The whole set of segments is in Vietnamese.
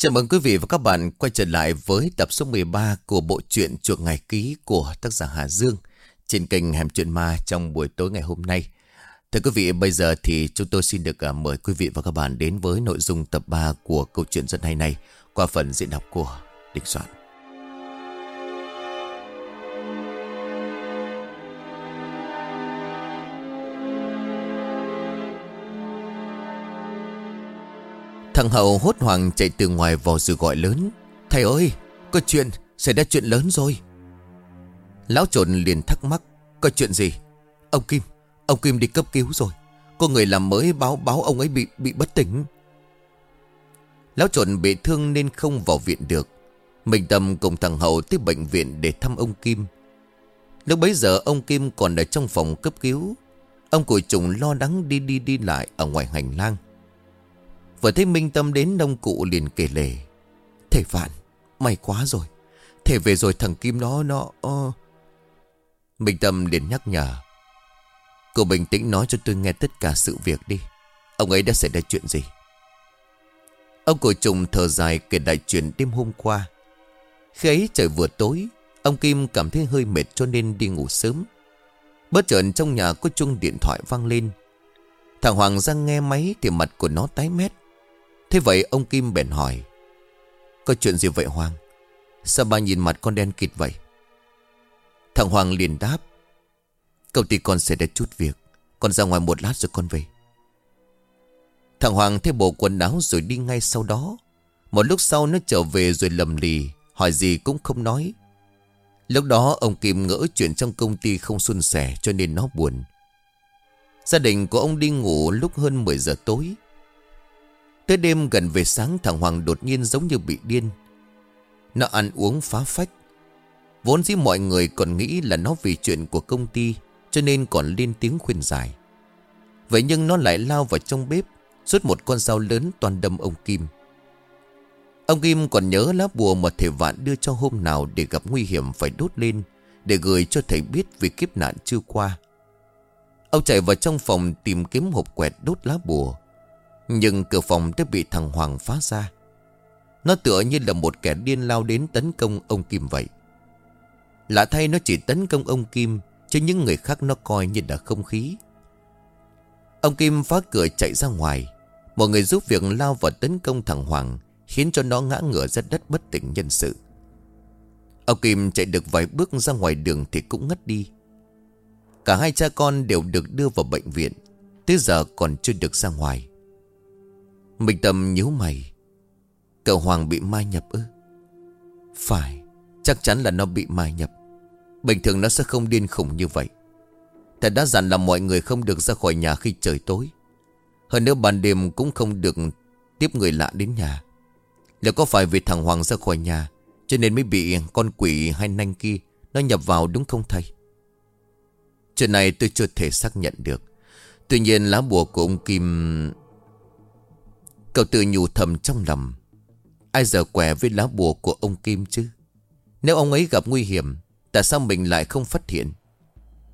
Chào mừng quý vị và các bạn quay trở lại với tập số 13 của bộ truyện chuột Ngày Ký của tác giả Hà Dương trên kênh Hẻm Chuyện Ma trong buổi tối ngày hôm nay. Thưa quý vị, bây giờ thì chúng tôi xin được à, mời quý vị và các bạn đến với nội dung tập 3 của câu chuyện rất hay này qua phần diễn đọc của Đình Soạn. Thằng Hậu hốt hoảng chạy từ ngoài vào rồi gọi lớn. Thầy ơi, Có chuyện, Xảy ra chuyện lớn rồi. Lão trộn liền thắc mắc, Có chuyện gì? Ông Kim Ông Kim đi cấp cứu rồi. Có người làm mới báo báo ông ấy bị bị bất tỉnh. Lão trộn bị thương nên không vào viện được. Mình Tâm cùng thằng Hậu tới bệnh viện để thăm ông Kim. Lúc bấy giờ, ông Kim còn ở trong phòng cấp cứu. Ông cùi trùng lo lắng đi đi đi lại ở ngoài hành lang. Vừa thấy Minh Tâm đến nông cụ liền kể lể. Thầy vạn, May quá rồi. Thầy về rồi thằng Kim nó nó uh... Minh Tâm liền nhắc nhở. Cô bình tĩnh nói cho tôi nghe tất cả sự việc đi. Ông ấy đã xảy ra chuyện gì? Ông cổ trùng thở dài kể đại chuyện đêm hôm qua. Khi ấy trời vừa tối, Ông Kim cảm thấy hơi mệt cho nên đi ngủ sớm. Bất chợt trong nhà có chuông điện thoại vang lên. Thằng Hoàng ra nghe máy thì mặt của nó tái mét. Thế vậy ông Kim bèn hỏi, Có chuyện gì vậy Hoàng? Sao ba nhìn mặt con đen kịt vậy? Thằng Hoàng liền đáp Công ty con sẽ để chút việc, Con ra ngoài một lát rồi con về. Thằng Hoàng thay bộ quần áo rồi đi ngay sau đó. Một lúc sau nó trở về rồi lầm lì, Hỏi gì cũng không nói. Lúc đó ông Kim ngỡ chuyện trong công ty không xuân sẻ cho nên nó buồn. Gia đình của ông đi ngủ lúc hơn 10 giờ tối. Tới đêm gần về sáng, thằng Hoàng đột nhiên giống như bị điên. Nó ăn uống phá phách. Vốn dĩ mọi người còn nghĩ là nó vì chuyện của công ty, Cho nên còn lên tiếng khuyên giải. Vậy nhưng nó lại lao vào trong bếp, Rút một con dao lớn toàn đâm ông Kim. Ông Kim còn nhớ lá bùa mà thầy vạn đưa cho hôm nào Để gặp nguy hiểm phải đốt lên, Để gửi cho thầy biết vì kiếp nạn chưa qua. Ông chạy vào trong phòng tìm kiếm hộp quẹt đốt lá bùa nhưng cửa phòng đã bị thằng Hoàng phá ra. Nó tựa như là một kẻ điên lao đến tấn công ông Kim vậy. Lạ thay nó chỉ tấn công ông Kim, Chứ những người khác nó coi như là không khí. Ông Kim phá cửa chạy ra ngoài. Một người giúp việc lao vào tấn công thằng Hoàng, Khiến cho nó ngã ngửa ra đất bất tỉnh nhân sự. Ông Kim chạy được vài bước ra ngoài đường thì cũng ngất đi. Cả hai cha con đều được đưa vào bệnh viện. Tới giờ còn chưa được ra ngoài. Minh Tâm nhíu mày. Cậu Hoàng bị mai nhập ư? Phải, Chắc chắn là nó bị mai nhập. Bình thường nó sẽ không điên khủng như vậy. Thầy đã dặn là mọi người không được ra khỏi nhà khi trời tối. Hơn nữa ban đêm cũng không được tiếp người lạ đến nhà. Liệu có phải vì thằng Hoàng ra khỏi nhà Cho nên mới bị con quỷ hay nanh kia Nó nhập vào đúng không thầy? Chuyện này tôi chưa thể xác nhận được. Tuy nhiên lá bùa của ông Kim Cậu tự nhủ thầm trong lòng. Ai giờ quẻ với lá bùa của ông Kim chứ? Nếu ông ấy gặp nguy hiểm, Tại sao mình lại không phát hiện?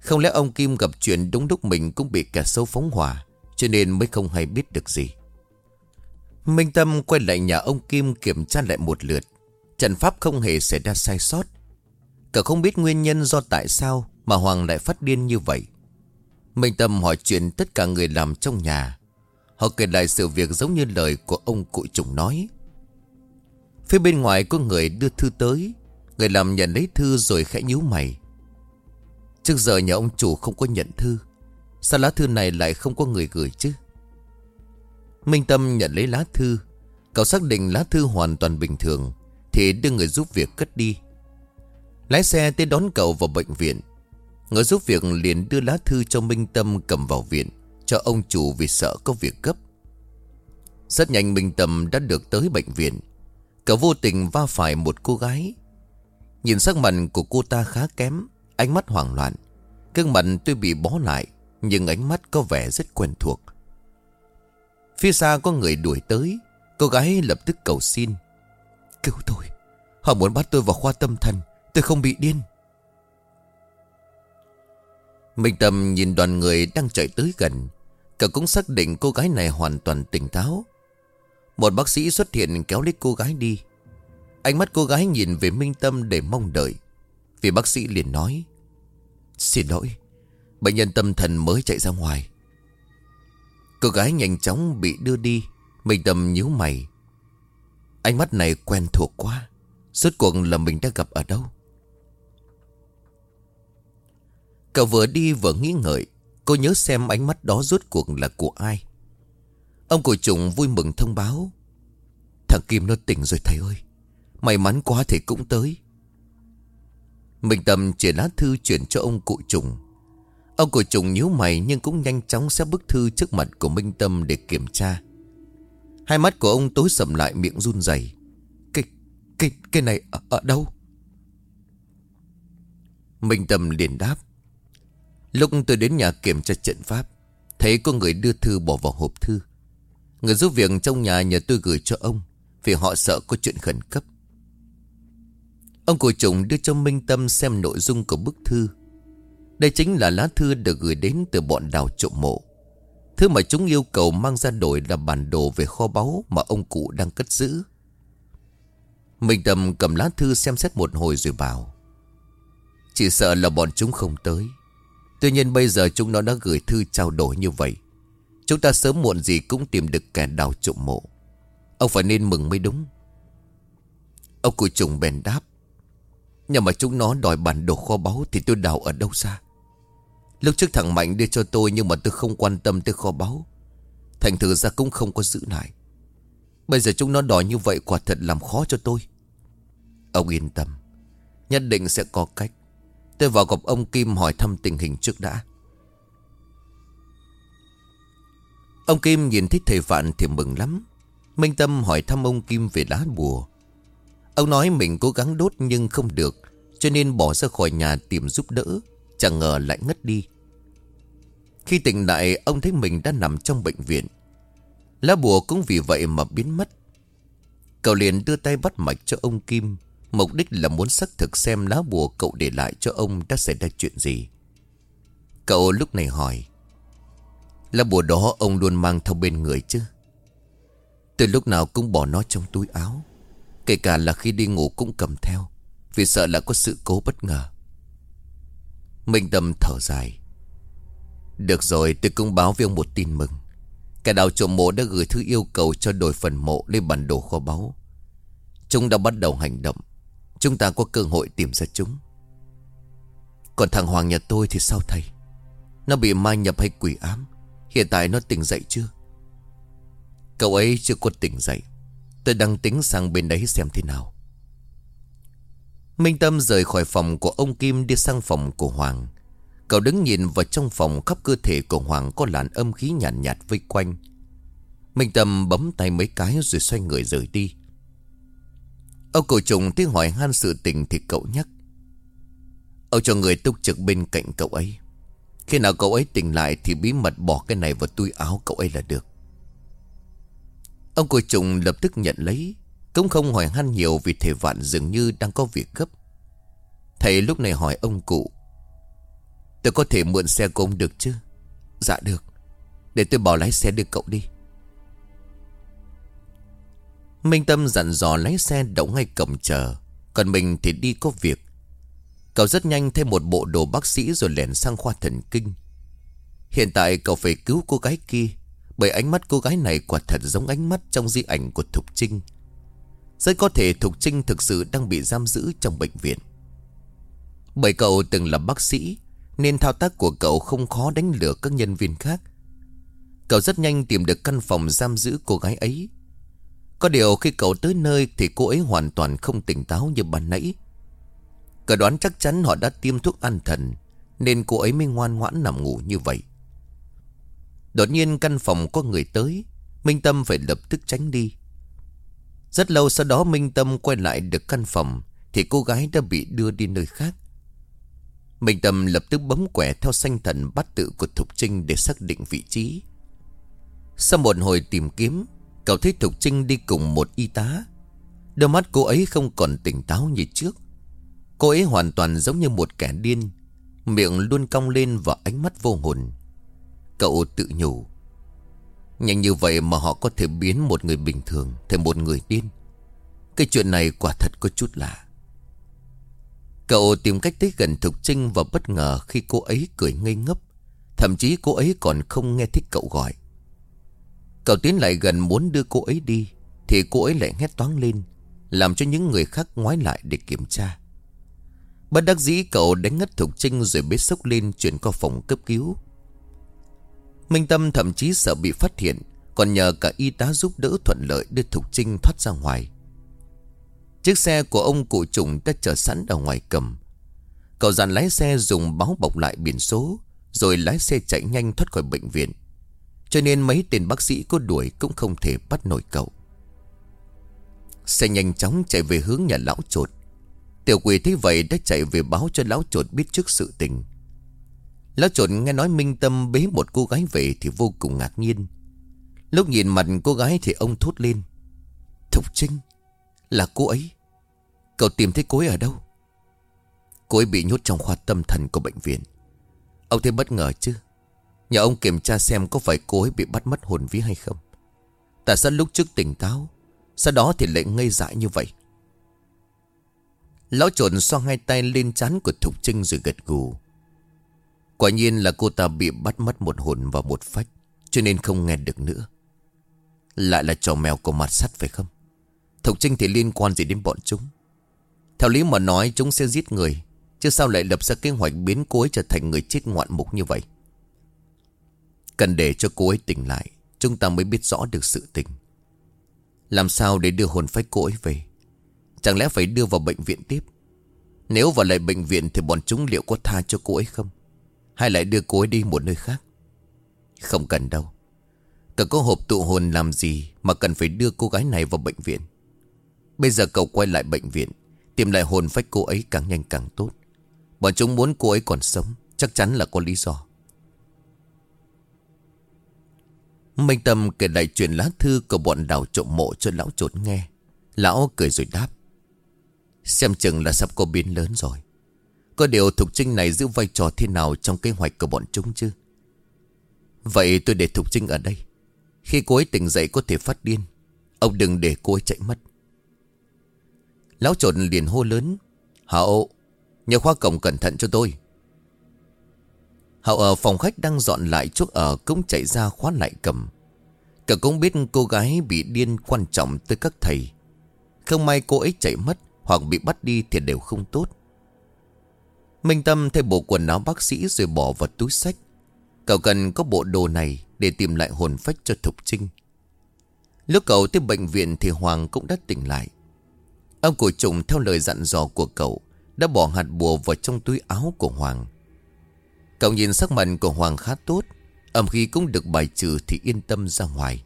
Không lẽ ông Kim gặp chuyện đúng lúc mình cũng bị kẻ xấu phóng hỏa, Cho nên mới không hay biết được gì? Minh Tâm quay lại nhà ông Kim kiểm tra lại một lượt. Trận pháp không hề xảy ra sai sót. Cậu không biết nguyên nhân do tại sao Mà Hoàng lại phát điên như vậy. Minh Tâm hỏi chuyện tất cả người làm trong nhà. Họ kể lại sự việc giống như lời của ông cụ trùng nói. Phía bên ngoài có người đưa thư tới. Người làm nhận lấy thư rồi khẽ nhíu mày. Trước giờ nhà ông chủ không có nhận thư. Sao lá thư này lại không có người gửi chứ? Minh Tâm nhận lấy lá thư. Cậu xác định lá thư hoàn toàn bình thường, Thì đưa người giúp việc cất đi. Lái xe tới đón cậu vào bệnh viện. Người giúp việc liền đưa lá thư cho Minh Tâm cầm vào viện cho ông chủ vì sợ có việc gấp. Rất nhanh Minh Tâm đã được tới bệnh viện. Cậu vô tình va phải một cô gái. Nhìn sắc mặt của cô ta khá kém, ánh mắt hoảng loạn. Cương mặt tuy bị bó lại, nhưng ánh mắt có vẻ rất quen thuộc. Phía xa có người đuổi tới, cô gái lập tức cầu xin. Cứu tôi, họ muốn bắt tôi vào khoa tâm thần, tôi không bị điên. Minh Tâm nhìn đoàn người đang chạy tới gần cả cũng xác định cô gái này hoàn toàn tỉnh táo. Một bác sĩ xuất hiện kéo lấy cô gái đi. Ánh mắt cô gái nhìn về Minh Tâm để mong đợi. Vì bác sĩ liền nói, Xin lỗi, Bệnh nhân tâm thần mới chạy ra ngoài. Cô gái nhanh chóng bị đưa đi. Minh Tâm nhíu mày. Ánh mắt này quen thuộc quá. Suốt cuộc là mình đã gặp ở đâu? Cậu vừa đi vừa nghĩ ngợi. Cô nhớ xem ánh mắt đó rốt cuộc là của ai. Ông cổ trùng vui mừng thông báo. Thằng Kim nó tỉnh rồi thầy ơi. May mắn quá thầy cũng tới. Minh Tâm chỉ lá thư chuyển cho ông cụ trùng. Ông cụ trùng nhíu mày nhưng cũng nhanh chóng xếp bức thư trước mặt của Minh Tâm để kiểm tra. Hai mắt của ông tối sầm lại miệng run rẩy. Cái, cái, cái này ở, ở đâu? Minh Tâm liền đáp. Lúc tôi đến nhà kiểm tra trận pháp, Thấy có người đưa thư bỏ vào hộp thư. Người giúp việc trong nhà nhờ tôi gửi cho ông, Vì họ sợ có chuyện khẩn cấp. Ông cụ trùng đưa cho Minh Tâm xem nội dung của bức thư. Đây chính là lá thư được gửi đến từ bọn đào trộm mộ. Thứ mà chúng yêu cầu mang ra đổi là bản đồ về kho báu mà ông cụ đang cất giữ. Minh Tâm cầm lá thư xem xét một hồi rồi bảo, Chỉ sợ là bọn chúng không tới. Tuy nhiên bây giờ chúng nó đã gửi thư trao đổi như vậy. Chúng ta sớm muộn gì cũng tìm được kẻ đào trộm mộ. Ông phải nên mừng mới đúng. Ông cụ trùng bèn đáp. Nhưng mà chúng nó đòi bản đồ kho báu Thì tôi đào ở đâu ra? Lúc trước thằng Mạnh đưa cho tôi Nhưng mà tôi không quan tâm tới kho báu. Thành thử ra cũng không có giữ lại. Bây giờ chúng nó đòi như vậy Quả thật làm khó cho tôi. Ông yên tâm. Nhất định sẽ có cách. Tôi vào gặp ông Kim hỏi thăm tình hình trước đã. Ông Kim nhìn thấy thầy Vạn thì mừng lắm. Minh Tâm hỏi thăm ông Kim về lá bùa. Ông nói mình cố gắng đốt nhưng không được, Cho nên bỏ ra khỏi nhà tìm giúp đỡ, Chẳng ngờ lại ngất đi. Khi tỉnh lại, ông thấy mình đã nằm trong bệnh viện. Lá bùa cũng vì vậy mà biến mất. Cậu liền đưa tay bắt mạch cho ông Kim. Mục đích là muốn xác thực xem lá bùa cậu để lại cho ông đã xảy ra chuyện gì. Cậu lúc này hỏi, Lá bùa đó ông luôn mang theo bên người chứ? Từ lúc nào cũng bỏ nó trong túi áo, Kể cả là khi đi ngủ cũng cầm theo, Vì sợ là có sự cố bất ngờ. Minh Tâm thở dài, Được rồi, tôi cũng báo với ông một tin mừng. Cả đào trộm mộ đã gửi thư yêu cầu cho đổi phần mộ lên bản đồ kho báu. Chúng đã bắt đầu hành động. Chúng ta có cơ hội tìm ra chúng. Còn thằng Hoàng nhà tôi thì sao thầy? Nó bị mai nhập hay quỷ ám? Hiện tại nó tỉnh dậy chưa? Cậu ấy chưa có tỉnh dậy. Tôi đang tính sang bên đấy xem thế nào. Minh Tâm rời khỏi phòng của ông Kim đi sang phòng của Hoàng. Cậu đứng nhìn vào trong phòng khắp cơ thể của Hoàng có làn âm khí nhàn nhạt, nhạt vây quanh. Minh Tâm bấm tay mấy cái rồi xoay người rời đi. Ông cổ trùng tiếng hỏi han sự tình thì cậu nhắc. Ông cho người túc trực bên cạnh cậu ấy. Khi nào cậu ấy tỉnh lại thì bí mật bỏ cái này vào túi áo cậu ấy là được. Ông cổ trùng lập tức nhận lấy, Cũng không hỏi han nhiều vì thể vạn dường như đang có việc gấp. Thầy lúc này hỏi ông cụ, Tôi có thể mượn xe của ông được chứ? Dạ được, Để tôi bảo lái xe đưa cậu đi. Minh Tâm dặn dò lái xe đậu ngay cổng chờ. Còn mình thì đi có việc. Cậu rất nhanh thêm một bộ đồ bác sĩ rồi lẻn sang khoa thần kinh. Hiện tại cậu phải cứu cô gái kia, Bởi ánh mắt cô gái này quả thật giống ánh mắt trong di ảnh của Thục Trinh. Rất có thể Thục Trinh thực sự đang bị giam giữ trong bệnh viện. Bởi cậu từng là bác sĩ, Nên thao tác của cậu không khó đánh lừa các nhân viên khác. Cậu rất nhanh tìm được căn phòng giam giữ cô gái ấy có điều khi cậu tới nơi thì cô ấy hoàn toàn không tỉnh táo như ban nãy. Cậu đoán chắc chắn họ đã tiêm thuốc an thần, nên cô ấy mới ngoan ngoãn nằm ngủ như vậy. Đột nhiên căn phòng có người tới, Minh Tâm phải lập tức tránh đi Rất lâu sau đó Minh Tâm quay lại được căn phòng, Thì cô gái đã bị đưa đi nơi khác Minh Tâm lập tức bấm quẻ theo sanh thần bắt tự của Thục Trinh để xác định vị trí Sau một hồi tìm kiếm Cậu thấy Thục Trinh đi cùng một y tá. Đôi mắt cô ấy không còn tỉnh táo như trước. Cô ấy hoàn toàn giống như một kẻ điên. Miệng luôn cong lên và ánh mắt vô hồn. Cậu tự nhủ, Nhanh như vậy mà họ có thể biến một người bình thường Thành một người điên. Cái chuyện này quả thật có chút lạ. Cậu tìm cách tới gần Thục Trinh Và bất ngờ khi cô ấy cười ngây ngốc. Thậm chí cô ấy còn không nghe thích cậu gọi. Cậu tiến lại gần muốn đưa cô ấy đi, Thì cô ấy lại hét toáng lên, Làm cho những người khác ngoái lại để kiểm tra. Bất đắc dĩ, cậu đánh ngất Thục Trinh Rồi bế sốc lên chuyển qua phòng cấp cứu. Minh Tâm thậm chí sợ bị phát hiện, Còn nhờ cả y tá giúp đỡ thuận lợi Đưa Thục Trinh thoát ra ngoài. Chiếc xe của ông cụ trùng đã chờ sẵn ở ngoài cầm. Cậu dàn lái xe dùng báo bọc lại biển số, Rồi lái xe chạy nhanh thoát khỏi bệnh viện. Cho nên mấy tên bác sĩ có đuổi Cũng không thể bắt nổi cậu. Xe nhanh chóng chạy về hướng nhà lão trột. Tiểu quỷ thấy vậy đã chạy về báo cho lão trột biết trước sự tình. Lão trột nghe nói Minh Tâm bế một cô gái về thì vô cùng ngạc nhiên. Lúc nhìn mặt cô gái thì ông thốt lên. Thục Trinh, Là cô ấy. Cậu tìm thấy cô ấy ở đâu? Cô ấy bị nhốt trong khoa tâm thần của bệnh viện. Ông thấy bất ngờ chứ? Nhờ ông kiểm tra xem có phải cô ấy bị bắt mất hồn vía hay không. Tại sao lúc trước tỉnh táo, Sau đó thì lại ngây dại như vậy. Lão trộn xoa hai tay lên chán của Thục Trinh rồi gật gù. Quả nhiên là cô ta bị bắt mất một hồn và một phách, Cho nên không nghe được nữa. Lại là trò mèo của mặt sắt phải không? Thục Trinh thì liên quan gì đến bọn chúng? Theo lý mà nói, chúng sẽ giết người, Chứ sao lại lập ra kế hoạch biến cô ấy trở thành người chết ngoạn mục như vậy? Cần để cho cô ấy tỉnh lại, Chúng ta mới biết rõ được sự tình. Làm sao để đưa hồn phách cô ấy về? Chẳng lẽ phải đưa vào bệnh viện tiếp? Nếu vào lại bệnh viện Thì bọn chúng liệu có tha cho cô ấy không? Hay lại đưa cô ấy đi một nơi khác? Không cần đâu. Cậu có hộp tụ hồn làm gì Mà cần phải đưa cô gái này vào bệnh viện? Bây giờ cậu quay lại bệnh viện, Tìm lại hồn phách cô ấy càng nhanh càng tốt. Bọn chúng muốn cô ấy còn sống, Chắc chắn là có lý do. Minh Tâm kể lại chuyện lá thư của bọn đào trộm mộ cho lão trột nghe. Lão cười rồi đáp. Xem chừng là sắp có biến lớn rồi. Có điều Thục Trinh này giữ vai trò thế nào trong kế hoạch của bọn chúng chứ? Vậy tôi để Thục Trinh ở đây. Khi cô ấy tỉnh dậy có thể phát điên. Ông đừng để cô ấy chạy mất. Lão trộn liền hô lớn. Hảo, Nhờ khoa cổng cẩn thận cho tôi. Hậu ở phòng khách đang dọn lại chỗ ở Cũng chạy ra khóa lại cầm Cậu cũng biết cô gái bị điên quan trọng tới các thầy Không may cô ấy chạy mất Hoặc bị bắt đi thì đều không tốt Minh Tâm thay bộ quần áo bác sĩ rồi bỏ vào túi sách. Cậu cần có bộ đồ này để tìm lại hồn phách cho Thục Trinh. Lúc cậu tới bệnh viện thì Hoàng cũng đã tỉnh lại. Ông cổ trùng theo lời dặn dò của cậu đã bỏ hạt bùa vào trong túi áo của Hoàng. Cậu nhìn sắc mặt của Hoàng khá tốt. Âm khi cũng được bài trừ thì yên tâm ra ngoài.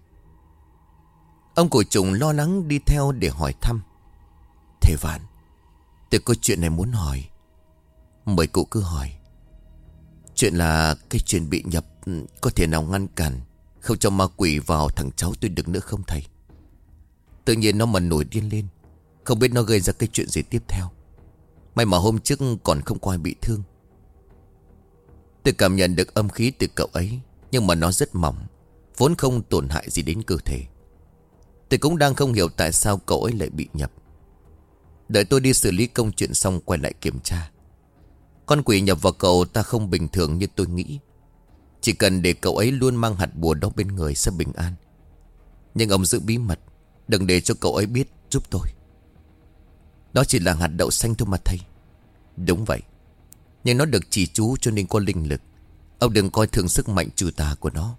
Ông cổ trùng lo lắng đi theo để hỏi thăm. Thầy Vạn, tôi có chuyện này muốn hỏi. Mời cụ cứ hỏi Chuyện là cái chuyện bị nhập Có thể nào ngăn cản Không cho ma quỷ vào thằng cháu tôi được nữa không thầy Tự nhiên nó mà nổi điên lên Không biết nó gây ra cái chuyện gì tiếp theo May mà hôm trước còn không có ai bị thương Tôi cảm nhận được âm khí từ cậu ấy, Nhưng mà nó rất mỏng, Vốn không tổn hại gì đến cơ thể. Tôi cũng đang không hiểu tại sao cậu ấy lại bị nhập. Đợi tôi đi xử lý công chuyện xong quay lại kiểm tra. Con quỷ nhập vào cậu ta không bình thường như tôi nghĩ. Chỉ cần để cậu ấy luôn mang hạt bùa đó bên người sẽ bình an. Nhưng ông giữ bí mật, Đừng để cho cậu ấy biết, giúp tôi. Đó chỉ là hạt đậu xanh thôi mà thầy. Đúng vậy. Nhưng nó được chỉ chú cho nên có linh lực Ông đừng coi thường sức mạnh trừ tà của nó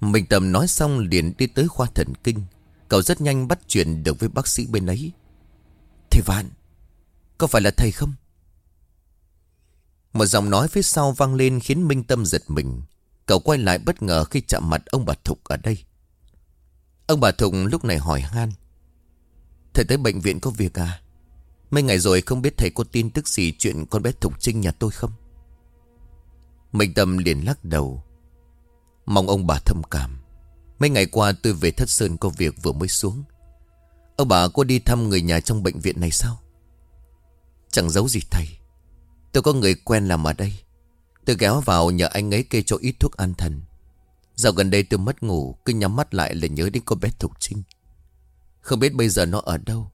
Minh Tâm nói xong liền đi tới khoa thần kinh Cậu rất nhanh bắt chuyện được với bác sĩ bên ấy Thầy Vạn, có phải là thầy không? Một giọng nói phía sau vang lên khiến Minh Tâm giật mình. Cậu quay lại bất ngờ khi chạm mặt ông bà Thục ở đây. Ông bà Thục lúc này hỏi han. Thầy tới bệnh viện có việc à? Mấy ngày rồi không biết thầy có tin tức gì chuyện con bé Thục Trinh nhà tôi không? Minh Tâm liền lắc đầu. Mong ông bà thâm cảm. Mấy ngày qua tôi về Thất Sơn có việc vừa mới xuống. Ông bà có đi thăm người nhà trong bệnh viện này sao? Chẳng giấu gì thầy Tôi có người quen làm ở đây Tôi ghé vào nhờ anh ấy kê cho ít thuốc an thần Dạo gần đây tôi mất ngủ, Cứ nhắm mắt lại là nhớ đến cô bé Thục Trinh Không biết bây giờ nó ở đâu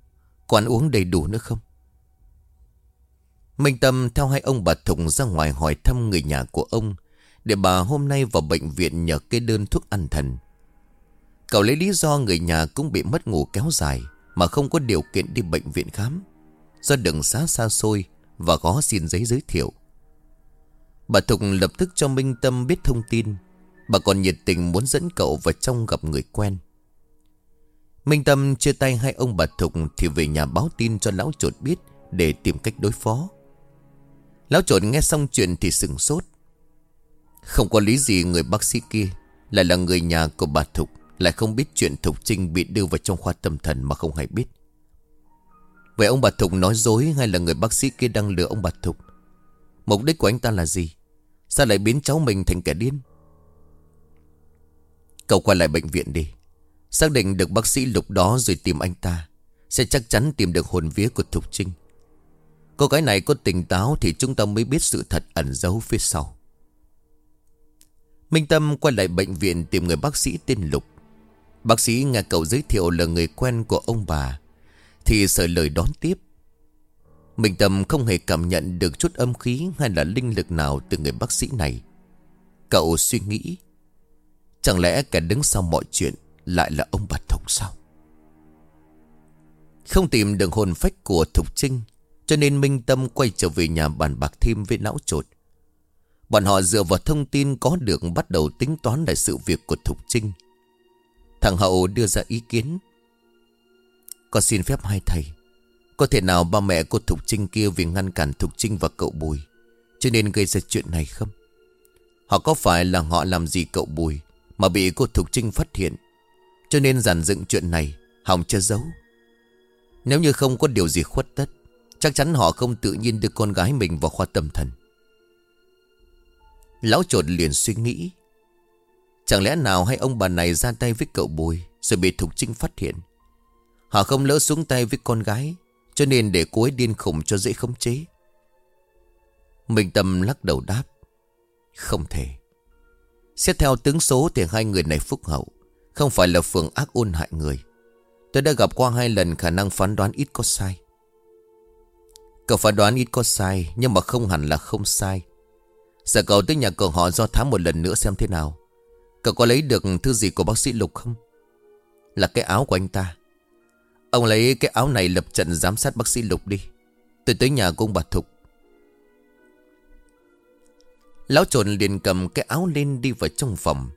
có uống đầy đủ nữa không? Minh Tâm theo hai ông bà Thục ra ngoài hỏi thăm người nhà của ông, Để bà hôm nay vào bệnh viện nhờ kê đơn thuốc an thần. Cậu lấy lý do người nhà cũng bị mất ngủ kéo dài, Mà không có điều kiện đi bệnh viện khám. Do đường xá xa xôi Và có xin giấy giới thiệu. Bà Thục lập tức cho Minh Tâm biết thông tin. Bà còn nhiệt tình muốn dẫn cậu vào trong gặp người quen. Minh Tâm chia tay hai ông bà Thục Thì về nhà báo tin cho lão chuột biết Để tìm cách đối phó. Lão chuột nghe xong chuyện thì sừng sốt. Không có lý gì người bác sĩ kia, Lại là người nhà của bà Thục, Lại không biết chuyện Thục Trinh bị đưa vào trong khoa tâm thần mà không hay biết. Vậy ông bà Thục nói dối hay là người bác sĩ kia đang lừa ông bà Thục? Mục đích của anh ta là gì? Sao lại biến cháu mình thành kẻ điên? Cậu qua lại bệnh viện đi. Xác định được bác sĩ lục đó rồi tìm anh ta Sẽ chắc chắn tìm được hồn vía của Thục Trinh. Cô gái này có tỉnh táo Thì chúng ta mới biết sự thật ẩn giấu phía sau. Minh Tâm quay lại bệnh viện tìm người bác sĩ tên Lục. Bác sĩ nghe cậu giới thiệu là người quen của ông bà Thì sợ lời đón tiếp. Minh Tâm không hề cảm nhận được chút âm khí hay là linh lực nào từ người bác sĩ này. Cậu suy nghĩ, chẳng lẽ kẻ đứng sau mọi chuyện lại là ông bà Thục sao? Không tìm được hồn phách của Thục Trinh, cho nên Minh Tâm quay trở về nhà bàn bạc thêm với lão trột. Bọn họ dựa vào thông tin có được bắt đầu tính toán lại sự việc của Thục Trinh. Thằng Hậu đưa ra ý kiến. Con xin phép hai thầy. Có thể nào ba mẹ cô Thục Trinh kia vì ngăn cản Thục Trinh và cậu Bùi Cho nên gây ra chuyện này không? Họ có phải là họ làm gì cậu Bùi Mà bị cô Thục Trinh phát hiện cho nên giàn dựng chuyện này Hòng chưa giấu. Nếu như không có điều gì khuất tất, Chắc chắn họ không tự nhiên đưa con gái mình vào khoa tâm thần. Lão trột liền suy nghĩ, Chẳng lẽ nào hay ông bà này ra tay với cậu Bùi Rồi bị Thục Trinh phát hiện? Họ không lỡ xuống tay với con gái, cho nên để cô ấy điên khủng cho dễ khống chế. Minh Tâm lắc đầu đáp, Không thể. Xét theo tướng số thì hai người này phúc hậu. Không phải là phường ác ôn hại người. Tôi đã gặp qua hai lần, khả năng phán đoán ít có sai. Cậu phán đoán ít có sai, Nhưng mà không hẳn là không sai. Giờ cậu tới nhà cậu họ do thám một lần nữa xem thế nào. Cậu có lấy được thư gì của bác sĩ Lục không? Là cái áo của anh ta. Ông lấy cái áo này lập trận giám sát bác sĩ Lục đi. Tôi tới nhà của ông bà Thục. Lão trồn liền cầm cái áo lên đi vào trong phòng.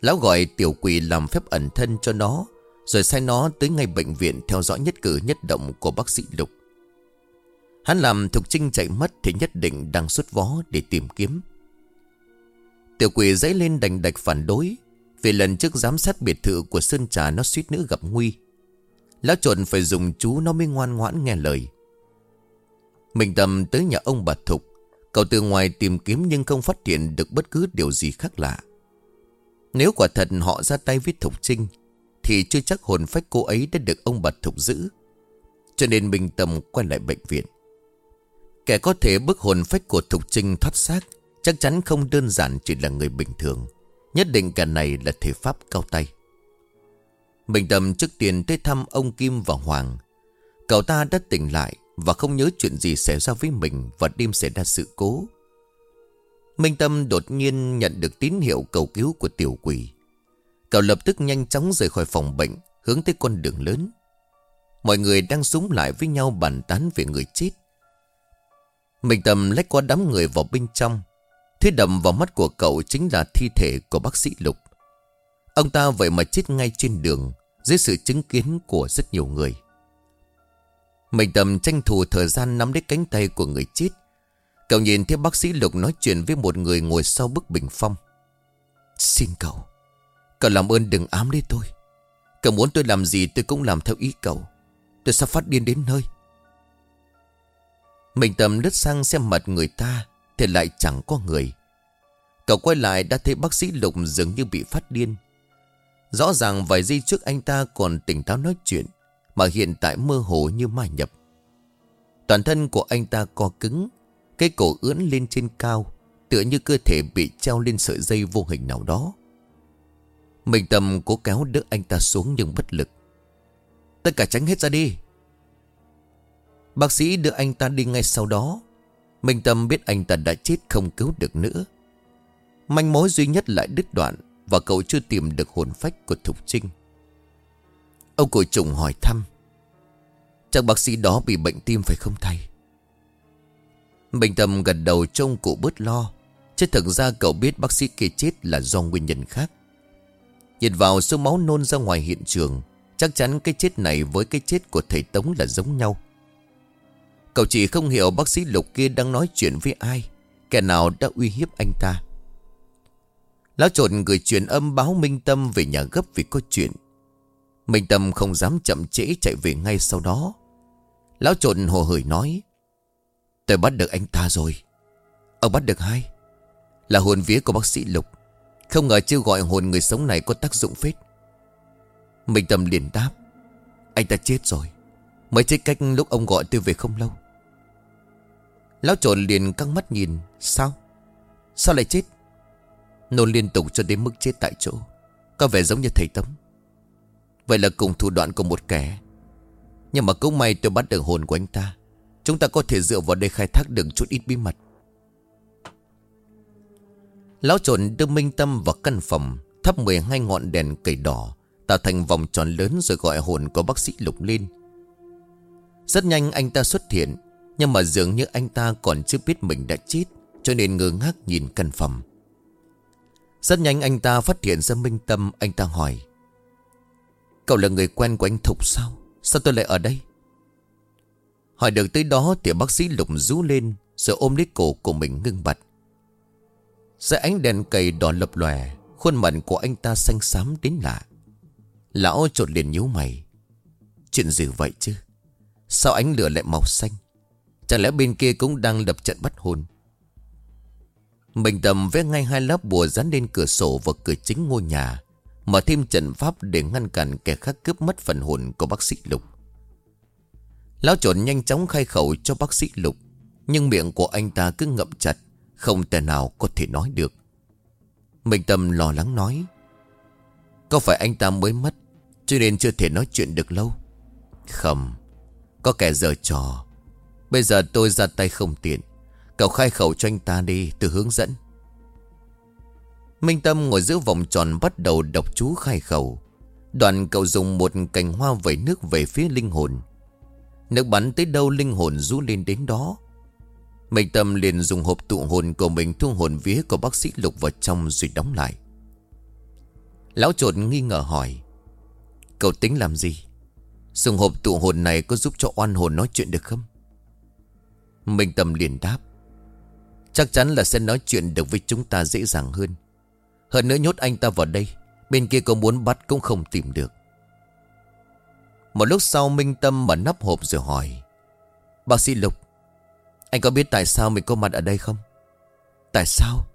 Lão gọi tiểu quỷ làm phép ẩn thân cho nó, Rồi sai nó tới ngay bệnh viện Theo dõi nhất cử nhất động của bác sĩ Lục. Hắn làm Thục Trinh chạy mất Thì nhất định đang xuất vó để tìm kiếm. Tiểu quỷ dãy lên đành đạch phản đối, Vì lần trước giám sát biệt thự của Sơn Trà Nó suýt nữa gặp nguy. Lão trộn phải dùng chú nó mới ngoan ngoãn nghe lời. Mình tầm tới nhà ông bà Thục, Cậu từ ngoài tìm kiếm nhưng không phát hiện được bất cứ điều gì khác lạ. Nếu quả thật họ ra tay với Thục Trinh, Thì chưa chắc hồn phách cô ấy đã được ông bà Thục giữ. Cho nên Minh Tâm quay lại bệnh viện. Kẻ có thể bức hồn phách của Thục Trinh thoát xác Chắc chắn không đơn giản chỉ là người bình thường. Nhất định cả này là thể pháp cao tay. Bình Tâm trước tiên tới thăm ông Kim và Hoàng. Cậu ta đã tỉnh lại Và không nhớ chuyện gì xảy ra với mình Và đêm xảy ra sự cố. Minh Tâm đột nhiên nhận được tín hiệu cầu cứu của tiểu quỷ. Cậu lập tức nhanh chóng rời khỏi phòng bệnh, Hướng tới con đường lớn. Mọi người đang súng lại với nhau bàn tán về người chết. Minh Tâm lách qua đám người vào bên trong. Thế đầm vào mắt của cậu chính là thi thể của bác sĩ Lục. Ông ta vậy mà chết ngay trên đường, Dưới sự chứng kiến của rất nhiều người. Minh Tâm tranh thủ thời gian nắm lấy cánh tay của người chết. Cậu nhìn thấy bác sĩ Lục nói chuyện với một người ngồi sau bức bình phong. Xin cậu Cậu làm ơn đừng ám lấy tôi. Cậu muốn tôi làm gì tôi cũng làm theo ý cậu. Tôi sắp phát điên đến nơi. Mình tầm lướt sang xem mặt người ta Thì lại chẳng có người. Cậu quay lại đã thấy bác sĩ Lục dường như bị phát điên. Rõ ràng vài giây trước anh ta còn tỉnh táo nói chuyện, Mà hiện tại mơ hồ như ma nhập. Toàn thân của anh ta co cứng cái cổ ưỡn lên trên cao, tựa như cơ thể bị treo lên sợi dây vô hình nào đó. Mình Tâm cố kéo đỡ anh ta xuống nhưng bất lực. Tất cả tránh hết ra đi. Bác sĩ đưa anh ta đi ngay sau đó. Minh Tâm biết anh ta đã chết không cứu được nữa. Manh mối duy nhất lại đứt đoạn Và cậu chưa tìm được hồn phách của Thục Trinh. Ông cổ trùng hỏi thăm. Chắc bác sĩ đó bị bệnh tim phải không thầy? Minh Tâm gật đầu trông cụ bớt lo. Chứ thực ra cậu biết bác sĩ kia chết là do nguyên nhân khác. Nhìn vào số máu nôn ra ngoài hiện trường, Chắc chắn cái chết này với cái chết của thầy Tống là giống nhau. Cậu chỉ không hiểu bác sĩ Lục kia đang nói chuyện với ai, Kẻ nào đã uy hiếp anh ta. Lão trộn gửi truyền âm báo Minh Tâm về nhà gấp vì có chuyện. Minh Tâm không dám chậm trễ chạy về ngay sau đó. Lão trộn hồ hởi nói Tôi bắt được anh ta rồi. Ông bắt được hai. Là hồn vía của bác sĩ Lục. Không ngờ chưa gọi hồn người sống này có tác dụng phết. Mình tầm liền đáp. Anh ta chết rồi. Mới chết cách lúc ông gọi tôi về không lâu. Lão trộn liền căng mắt nhìn. Sao? Sao lại chết? Nôn liên tục cho đến mức chết tại chỗ. Có vẻ giống như thầy tấm. Vậy là cùng thủ đoạn của một kẻ. Nhưng mà cũng may tôi bắt được hồn của anh ta. Chúng ta có thể dựa vào đây khai thác được chút ít bí mật. Lão trộn đưa Minh Tâm vào căn phòng, Thắp 12 ngọn đèn cầy đỏ, Tạo thành vòng tròn lớn rồi gọi hồn của bác sĩ Lục lên. Rất nhanh anh ta xuất hiện, Nhưng mà dường như anh ta còn chưa biết mình đã chết, Cho nên ngơ ngác nhìn căn phòng. Rất nhanh anh ta phát hiện ra Minh Tâm, Anh ta hỏi, Cậu là người quen của anh Thục sao? Sao tôi lại ở đây? Hỏi được tới đó thì bác sĩ lục rú lên, Rồi ôm lấy cổ của mình ngưng bật Dưới ánh đèn cầy đỏ lập lòe, Khuôn mặt của anh ta xanh xám đến lạ. Lão trột liền nhíu mày. Chuyện gì vậy chứ? Sao ánh lửa lại màu xanh? Chẳng lẽ bên kia cũng đang lập trận bắt hồn? Mình tầm vẽ ngay hai lớp bùa dán lên cửa sổ và cửa chính ngôi nhà, Mở thêm trận pháp để ngăn cản kẻ khác cướp mất phần hồn của bác sĩ Lục. Lão trộn nhanh chóng khai khẩu cho bác sĩ Lục, Nhưng miệng của anh ta cứ ngậm chặt, Không thể nào có thể nói được. Minh tâm lo lắng nói, Có phải anh ta mới mất, Cho nên chưa thể nói chuyện được lâu? Không, Có kẻ giờ trò. Bây giờ tôi ra tay không tiện. Cậu khai khẩu cho anh ta đi Từ hướng dẫn. Minh Tâm ngồi giữa vòng tròn bắt đầu đọc chú khai khẩu. Đoàn cậu dùng một cành hoa vẩy nước về phía linh hồn. Nước bắn tới đâu linh hồn rú lên đến đó. Minh Tâm liền dùng hộp tụ hồn của mình thu hồn vía của bác sĩ Lục vào trong rồi đóng lại. Lão trộn nghi ngờ hỏi, Cậu tính làm gì? Dùng hộp tụ hồn này có giúp cho oan hồn nói chuyện được không? Minh Tâm liền đáp, Chắc chắn là sẽ nói chuyện được với chúng ta dễ dàng hơn. Hơn nữa nhốt anh ta vào đây, Bên kia có muốn bắt cũng không tìm được một lúc sau Minh Tâm mở nắp hộp rồi hỏi, Bác sĩ Lục, Anh có biết tại sao mình có mặt ở đây không? Tại sao?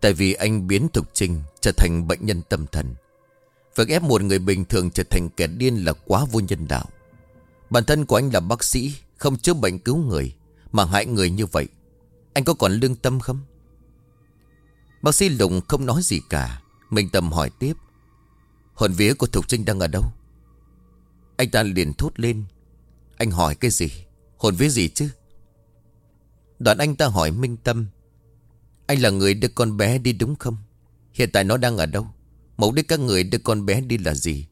Tại vì anh biến Thục Trinh trở thành bệnh nhân tâm thần Việc ép một người bình thường trở thành kẻ điên là quá vô nhân đạo Bản thân của anh là bác sĩ, Không chữa bệnh cứu người, Mà hại người như vậy Anh có còn lương tâm không? Bác sĩ Lục không nói gì cả Minh Tâm hỏi tiếp, Hồn vía của Thục Trinh đang ở đâu? Anh ta liền thốt lên. Anh hỏi cái gì? Hồn vía gì chứ? Đoạn anh ta hỏi Minh Tâm. Anh là người đưa con bé đi đúng không? Hiện tại nó đang ở đâu? Mục đích các người đưa con bé đi là gì?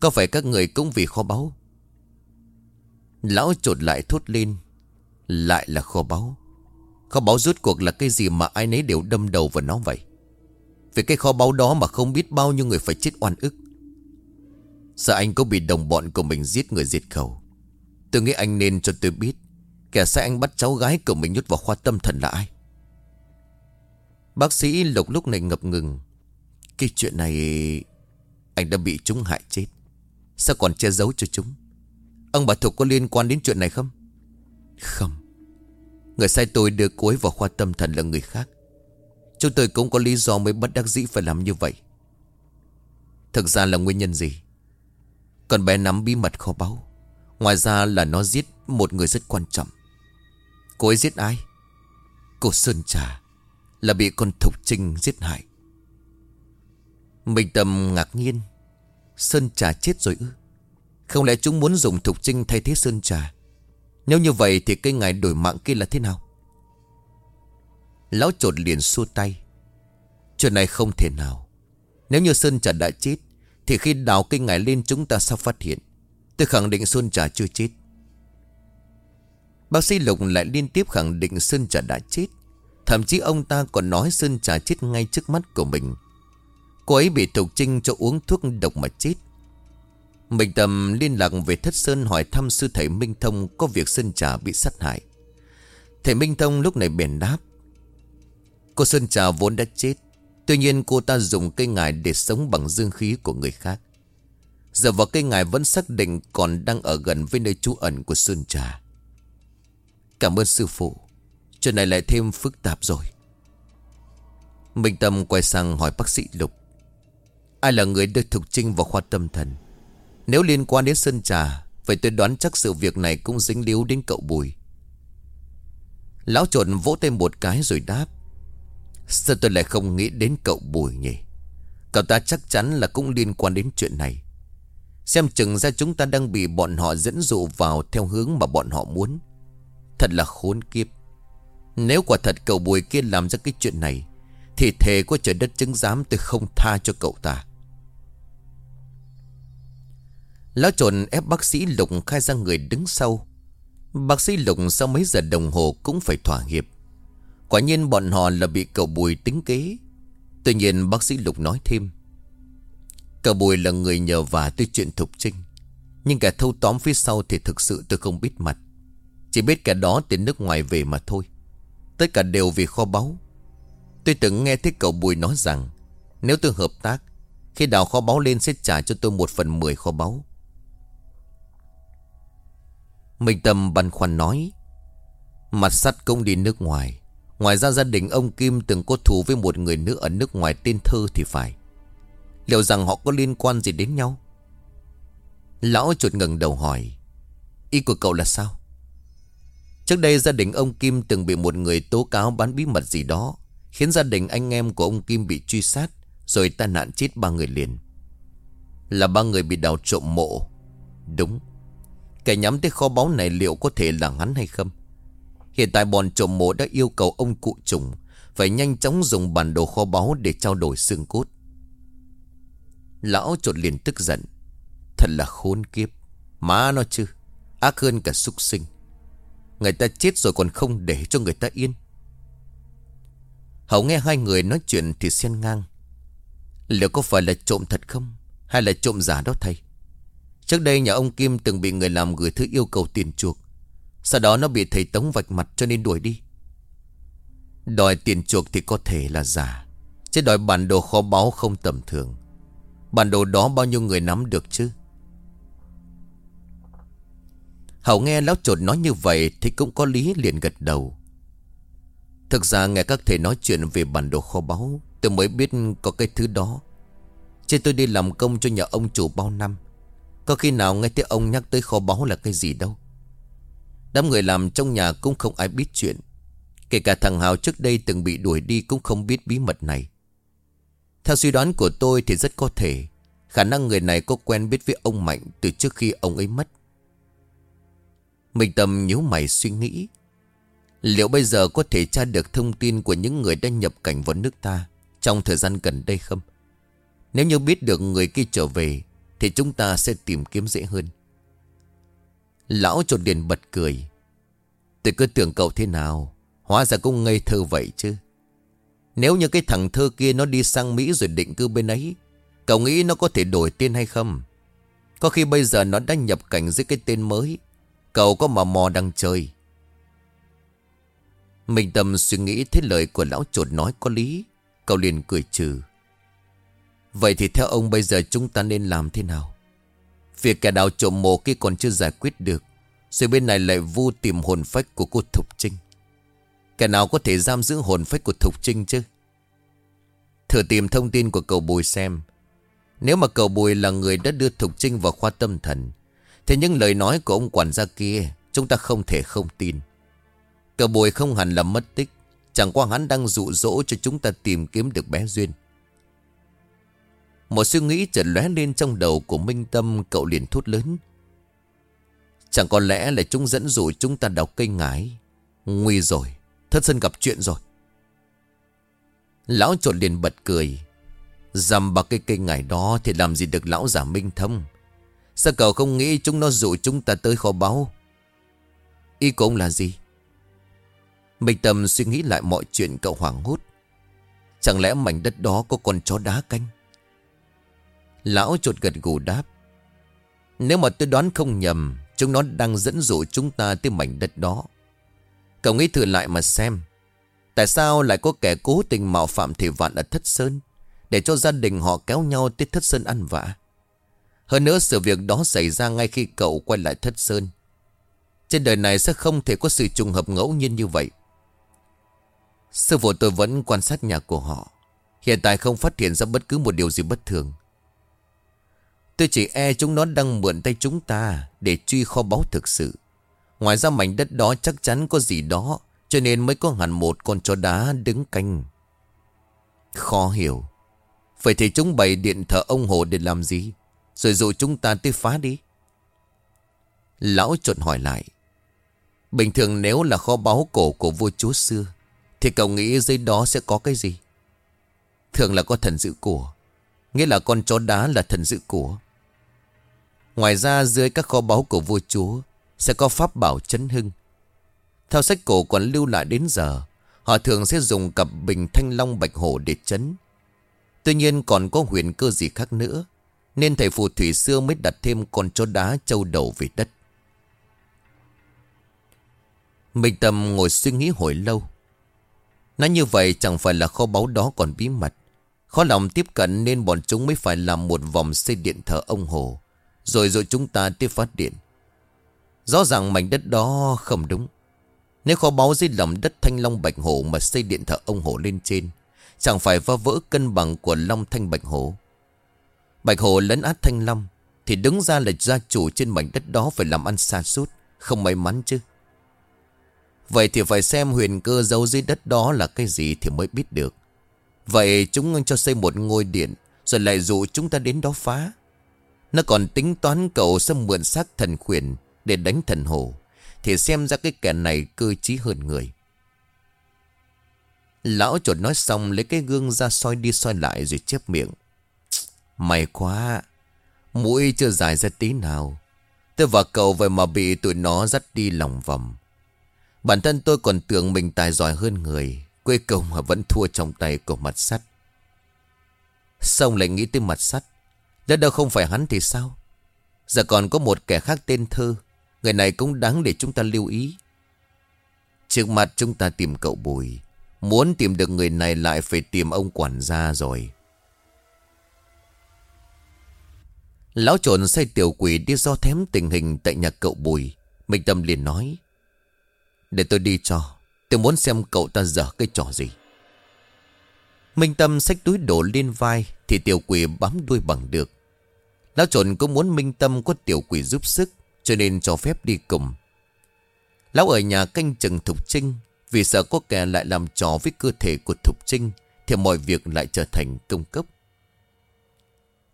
Có phải các người cũng vì kho báu? Lão trột lại thốt lên. Lại là kho báu. Kho báu rút cuộc là cái gì mà ai nấy đều đâm đầu vào nó vậy? Vì cái kho báu đó mà không biết bao nhiêu người phải chết oan ức. Sợ anh có bị đồng bọn của mình giết người diệt khẩu. Tôi nghĩ anh nên cho tôi biết, Kẻ sai anh bắt cháu gái của mình nhốt vào khoa tâm thần là ai. Bác sĩ Lục lúc này ngập ngừng. Cái chuyện này, Anh đã bị chúng hại chết. Sao còn che giấu cho chúng? Ông bà Thục có liên quan đến chuyện này không? Không. Người sai tôi đưa cô vào khoa tâm thần là người khác. Chúng tôi cũng có lý do mới bất đắc dĩ phải làm như vậy. Thực ra là nguyên nhân gì? Còn bé nắm bí mật kho báu. Ngoài ra là nó giết một người rất quan trọng. Cô ấy giết ai? Cô Sơn Trà Là bị con Thục Trinh giết hại. Minh Tâm ngạc nhiên. Sơn trà chết rồi ư? Không lẽ chúng muốn dùng Thục Trinh thay thế Sơn trà? Nếu như vậy thì cây ngài đổi mạng kia là thế nào? Lão trột liền xua tay. Chuyện này không thể nào. Nếu như Sơn trà đã chết thì khi đào cây ngài lên, chúng ta sắp phát hiện Tôi khẳng định Sơn trà chưa chết Bác sĩ Lục lại liên tiếp khẳng định Sơn trà đã chết Thậm chí ông ta còn nói Sơn trà chết ngay trước mắt của mình Cô ấy bị Thục Trinh cho uống thuốc độc mà chết mình tầm liên lạc về Thất Sơn hỏi thăm sư thầy Minh Thông có việc Sơn Trà bị sát hại. Thầy Minh Thông lúc này bền đáp. Cô Sơn Trà vốn đã chết. Tuy nhiên cô ta dùng cây ngải để sống bằng dương khí của người khác. Giờ vào cây ngải vẫn xác định còn đang ở gần với nơi trú ẩn của Sơn Trà. Cảm ơn sư phụ. Chuyện này lại thêm phức tạp rồi. Minh Tâm quay sang hỏi bác sĩ Lục. Ai là người đưa Thục Trinh vào khoa tâm thần? Nếu liên quan đến Sơn Trà, Vậy tôi đoán chắc sự việc này cũng dính líu đến cậu Bùi Lão trộn vỗ tay một cái rồi đáp Sao tôi lại không nghĩ đến cậu Bùi nhỉ? Cậu ta chắc chắn là cũng liên quan đến chuyện này. Xem chừng ra chúng ta đang bị bọn họ dẫn dụ vào theo hướng mà bọn họ muốn. Thật là khốn kiếp. Nếu quả thật cậu Bùi kia làm ra cái chuyện này, Thì thề của trời đất chứng giám tôi không tha cho cậu ta. Lão trồn ép bác sĩ Lục khai ra người đứng sau. Bác sĩ Lục sau mấy giờ đồng hồ cũng phải thỏa hiệp. Quả nhiên bọn họ là bị cậu Bùi tính kế. Tuy nhiên bác sĩ Lục nói thêm, Cậu Bùi là người nhờ và tôi chuyện thục trinh, Nhưng cả thâu tóm phía sau thì thực sự tôi không biết mặt. Chỉ biết cả đó từ nước ngoài về mà thôi. Tất cả đều vì kho báu. Tôi từng nghe thấy cậu Bùi nói rằng, Nếu tôi hợp tác, Khi đào kho báu lên sẽ trả cho tôi một phần mười kho báu. Minh Tâm băn khoăn nói, Mặt sắt cũng đi nước ngoài Ngoài ra gia đình ông Kim từng có thù với một người nữ ở nước ngoài tên Thơ thì phải. Liệu rằng họ có liên quan gì đến nhau? Lão chuột ngừng đầu hỏi, Ý của cậu là sao? Trước đây gia đình ông Kim từng bị một người tố cáo bán bí mật gì đó, Khiến gia đình anh em của ông Kim bị truy sát, Rồi tai nạn chết ba người liền. Là ba người bị đào trộm mộ. Đúng. Kẻ nhắm tới kho báu này liệu có thể là hắn hay không? Hiện tại bọn trộm mộ đã yêu cầu ông cụ trùng Phải nhanh chóng dùng bản đồ kho báu để trao đổi xương cốt. Lão trột liền tức giận. Thật là khốn kiếp. Má nó chứ. Ác hơn cả súc sinh. Người ta chết rồi còn không để cho người ta yên. Hậu nghe hai người nói chuyện thì xen ngang. Liệu có phải là trộm thật không? Hay là trộm giả đó thầy? Trước đây nhà ông Kim từng bị người làm gửi thư yêu cầu tiền chuộc. Sau đó nó bị thầy Tống vạch mặt cho nên đuổi đi. Đòi tiền chuộc thì có thể là giả, Chứ đòi bản đồ kho báu không tầm thường. Bản đồ đó bao nhiêu người nắm được chứ? Hậu nghe lão trột nói như vậy Thì cũng có lý liền gật đầu. Thực ra nghe các thầy nói chuyện về bản đồ kho báu, Tôi mới biết có cái thứ đó. Chứ tôi đi làm công cho nhà ông chủ bao năm, có khi nào nghe thấy ông nhắc tới kho báu là cái gì đâu. Đám người làm trong nhà cũng không ai biết chuyện. Kể cả thằng Hào trước đây từng bị đuổi đi cũng không biết bí mật này. Theo suy đoán của tôi thì rất có thể Khả năng người này có quen biết với ông Mạnh từ trước khi ông ấy mất. Minh Tâm nhíu mày suy nghĩ, Liệu bây giờ có thể tra được thông tin của những người đã nhập cảnh vào nước ta Trong thời gian gần đây không? Nếu như biết được người kia trở về thì chúng ta sẽ tìm kiếm dễ hơn. Lão trột điền bật cười. Tôi cứ tưởng cậu thế nào? Hóa ra cũng ngây thơ vậy chứ. Nếu như cái thằng thơ kia nó đi sang Mỹ rồi định cư bên ấy, Cậu nghĩ nó có thể đổi tên hay không? Có khi bây giờ nó đã nhập cảnh dưới cái tên mới, Cậu có mà mò đang chơi Minh Tâm suy nghĩ thế lời của lão trột nói có lý, Cậu liền cười trừ. Vậy thì theo ông bây giờ chúng ta nên làm thế nào? Việc kẻ đào trộm mộ kia còn chưa giải quyết được, Rồi bên này lại vu tìm hồn phách của cô Thục Trinh. Kẻ nào có thể giam giữ hồn phách của Thục Trinh chứ? Thử tìm thông tin của cậu Bùi xem. Nếu mà cậu Bùi là người đã đưa Thục Trinh vào khoa tâm thần Thì những lời nói của ông quản gia kia Chúng ta không thể không tin. Cậu Bùi không hẳn là mất tích, Chẳng qua hắn đang dụ dỗ cho chúng ta tìm kiếm được bé Duyên. Một suy nghĩ chợt lóe lên trong đầu của Minh Tâm, Cậu liền thốt lớn. Chẳng có lẽ là chúng dẫn dụ chúng ta đọc cây ngái Nguy rồi, Thất sân gặp chuyện rồi. Lão trột liền bật cười. Dằm bà cây cây ngải đó Thì làm gì được lão giả minh thâm? Sao cậu không nghĩ chúng nó dụ chúng ta tới kho báu? Ý của ông là gì? Minh Tâm suy nghĩ lại mọi chuyện cậu hoảng hốt. Chẳng lẽ mảnh đất đó có con chó đá canh? Lão chuột gật gù đáp. Nếu mà tôi đoán không nhầm, Chúng nó đang dẫn dụ chúng ta tới mảnh đất đó. Cậu nghĩ thử lại mà xem, Tại sao lại có kẻ cố tình mạo phạm thể vạn ở Thất Sơn, Để cho gia đình họ kéo nhau tới Thất Sơn ăn vạ? Hơn nữa sự việc đó xảy ra ngay khi cậu quay lại Thất Sơn. Trên đời này sẽ không thể có sự trùng hợp ngẫu nhiên như vậy. Sư phụ tôi vẫn quan sát nhà của họ. Hiện tại không phát hiện ra bất cứ một điều gì bất thường. Tôi chỉ e chúng nó đang mượn tay chúng ta Để truy kho báu thực sự. Ngoài ra mảnh đất đó chắc chắn có gì đó, Cho nên mới có hẳn một con chó đá đứng canh. Khó hiểu. Vậy thì chúng bày điện thờ ông hồ để làm gì? Rồi dụ chúng ta tới phá đi. Lão trộn hỏi lại. Bình thường nếu là kho báu cổ của vua chúa xưa, Thì cậu nghĩ dưới đó sẽ có cái gì? Thường là có thần giữ của, Nghĩa là con chó đá là thần giữ của. Ngoài ra, dưới các kho báu của vua chúa, Sẽ có pháp bảo chấn hưng. Theo sách cổ còn lưu lại đến giờ, Họ thường sẽ dùng cặp bình thanh long bạch hổ để chấn. Tuy nhiên còn có huyền cơ gì khác nữa, Nên thầy phù thủy xưa mới đặt thêm con chó đá châu đầu về đất. Minh Tâm ngồi suy nghĩ hồi lâu. Nói như vậy chẳng phải là kho báu đó còn bí mật. Khó lòng tiếp cận nên bọn chúng mới phải làm một vòng xây điện thờ ông Hồ. Rồi rồi chúng ta tiếp phát điện. Rõ ràng mảnh đất đó không đúng. Nếu kho báu dưới lòng đất thanh long bạch hổ mà xây điện thờ ông Hồ lên trên, Chẳng phải phá vỡ cân bằng của long thanh bạch hổ. Bạch hổ lấn át thanh long, Thì đứng ra là gia chủ trên mảnh đất đó phải làm ăn xa suốt, Không may mắn chứ. Vậy thì phải xem huyền cơ giấu dưới đất đó là cái gì thì mới biết được. Vậy chúng cho xây một ngôi điện, Rồi lại dụ chúng ta đến đó phá. Nó còn tính toán cậu sẽ mượn xác thần khuyển Để đánh thần hồ, Thì xem ra cái kẻ này cơ trí hơn người. Lão chuột nói xong lấy cái gương ra soi đi soi lại rồi chép miệng. May quá, Mũi chưa dài ra tí nào. Tôi và cậu vậy mà bị tụi nó dắt đi lòng vòng. Bản thân tôi còn tưởng mình tài giỏi hơn người quê công mà vẫn thua trong tay của mặt sắt. Xong lại nghĩ tới mặt sắt. Nếu đâu không phải hắn thì sao? Giờ còn có một kẻ khác tên Thơ. Người này cũng đáng để chúng ta lưu ý. Trước mặt chúng ta tìm cậu Bùi. Muốn tìm được người này lại phải tìm ông quản gia rồi. Lão trộn say tiểu quỷ đi do thém tình hình tại nhà cậu Bùi. Minh Tâm liền nói, Để tôi đi cho. Tôi muốn xem cậu ta dở cái trò gì. Minh Tâm xách túi đổ lên vai Thì tiểu quỷ bám đuôi bằng được. Lão trộn cũng muốn Minh Tâm có tiểu quỷ giúp sức, Cho nên cho phép đi cùng Lão ở nhà canh chừng Thục Trinh, Vì sợ có kẻ lại làm trò với cơ thể của Thục Trinh, Thì mọi việc lại trở thành công cấp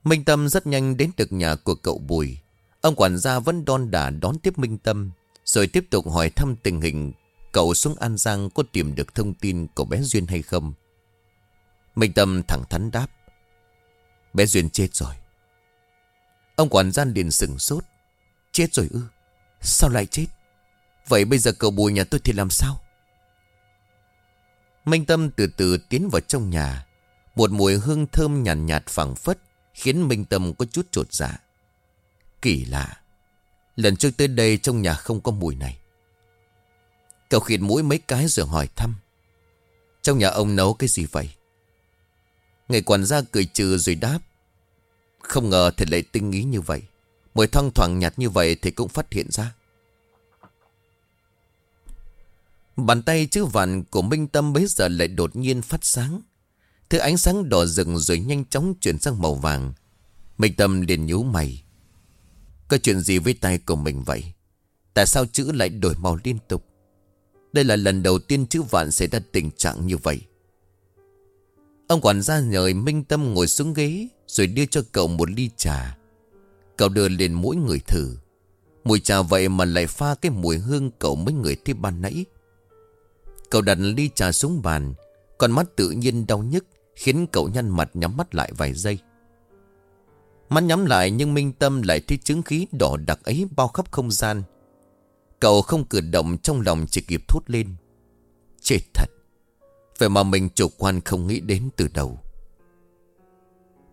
Minh Tâm rất nhanh đến được nhà của cậu Bùi Ông quản gia vẫn đon đả đón tiếp Minh Tâm, Rồi tiếp tục hỏi thăm tình hình Cậu xuống An Giang có tìm được thông tin của bé Duyên hay không? Minh Tâm thẳng thắn đáp. Bé Duyên chết rồi. Ông quản gian liền sừng sốt. Chết rồi ư? Sao lại chết? Vậy bây giờ cậu bùi nhà tôi thì làm sao? Minh Tâm từ từ tiến vào trong nhà. Một mùi hương thơm nhàn nhạt, nhạt phẳng phất khiến Minh Tâm có chút trột dạ. Kỳ lạ. Lần trước tới đây trong nhà không có mùi này. Cậu khịt mũi mấy cái rồi hỏi thăm Trong nhà ông nấu cái gì vậy Người quản gia cười trừ rồi đáp không ngờ thì lại tinh ý như vậy. Mùi thoang thoảng nhạt như vậy thì cũng phát hiện ra. Bàn tay chữ vạn của Minh Tâm bấy giờ lại đột nhiên phát sáng. Thứ ánh sáng đỏ rừng rồi nhanh chóng chuyển sang màu vàng. Minh Tâm liền nhíu mày. Có chuyện gì với tay của mình vậy? Tại sao chữ lại đổi màu liên tục? Đây là lần đầu tiên chữ vạn xảy ra tình trạng như vậy. Ông quản gia nhờ Minh Tâm ngồi xuống ghế. Rồi đưa cho cậu một ly trà. Cậu đưa lên mỗi người thử. Mùi trà vậy mà lại pha cái mùi hương cậu mấy người thấy ban nãy. Cậu đặt ly trà xuống bàn, Con mắt tự nhiên đau nhức, Khiến cậu nhăn mặt nhắm mắt lại vài giây. Mắt nhắm lại nhưng Minh Tâm lại thấy chứng khí đỏ đặc ấy bao khắp không gian. Cậu không cử động trong lòng chỉ kịp thốt lên. Chết thật. Vậy mà mình chủ quan không nghĩ đến từ đầu.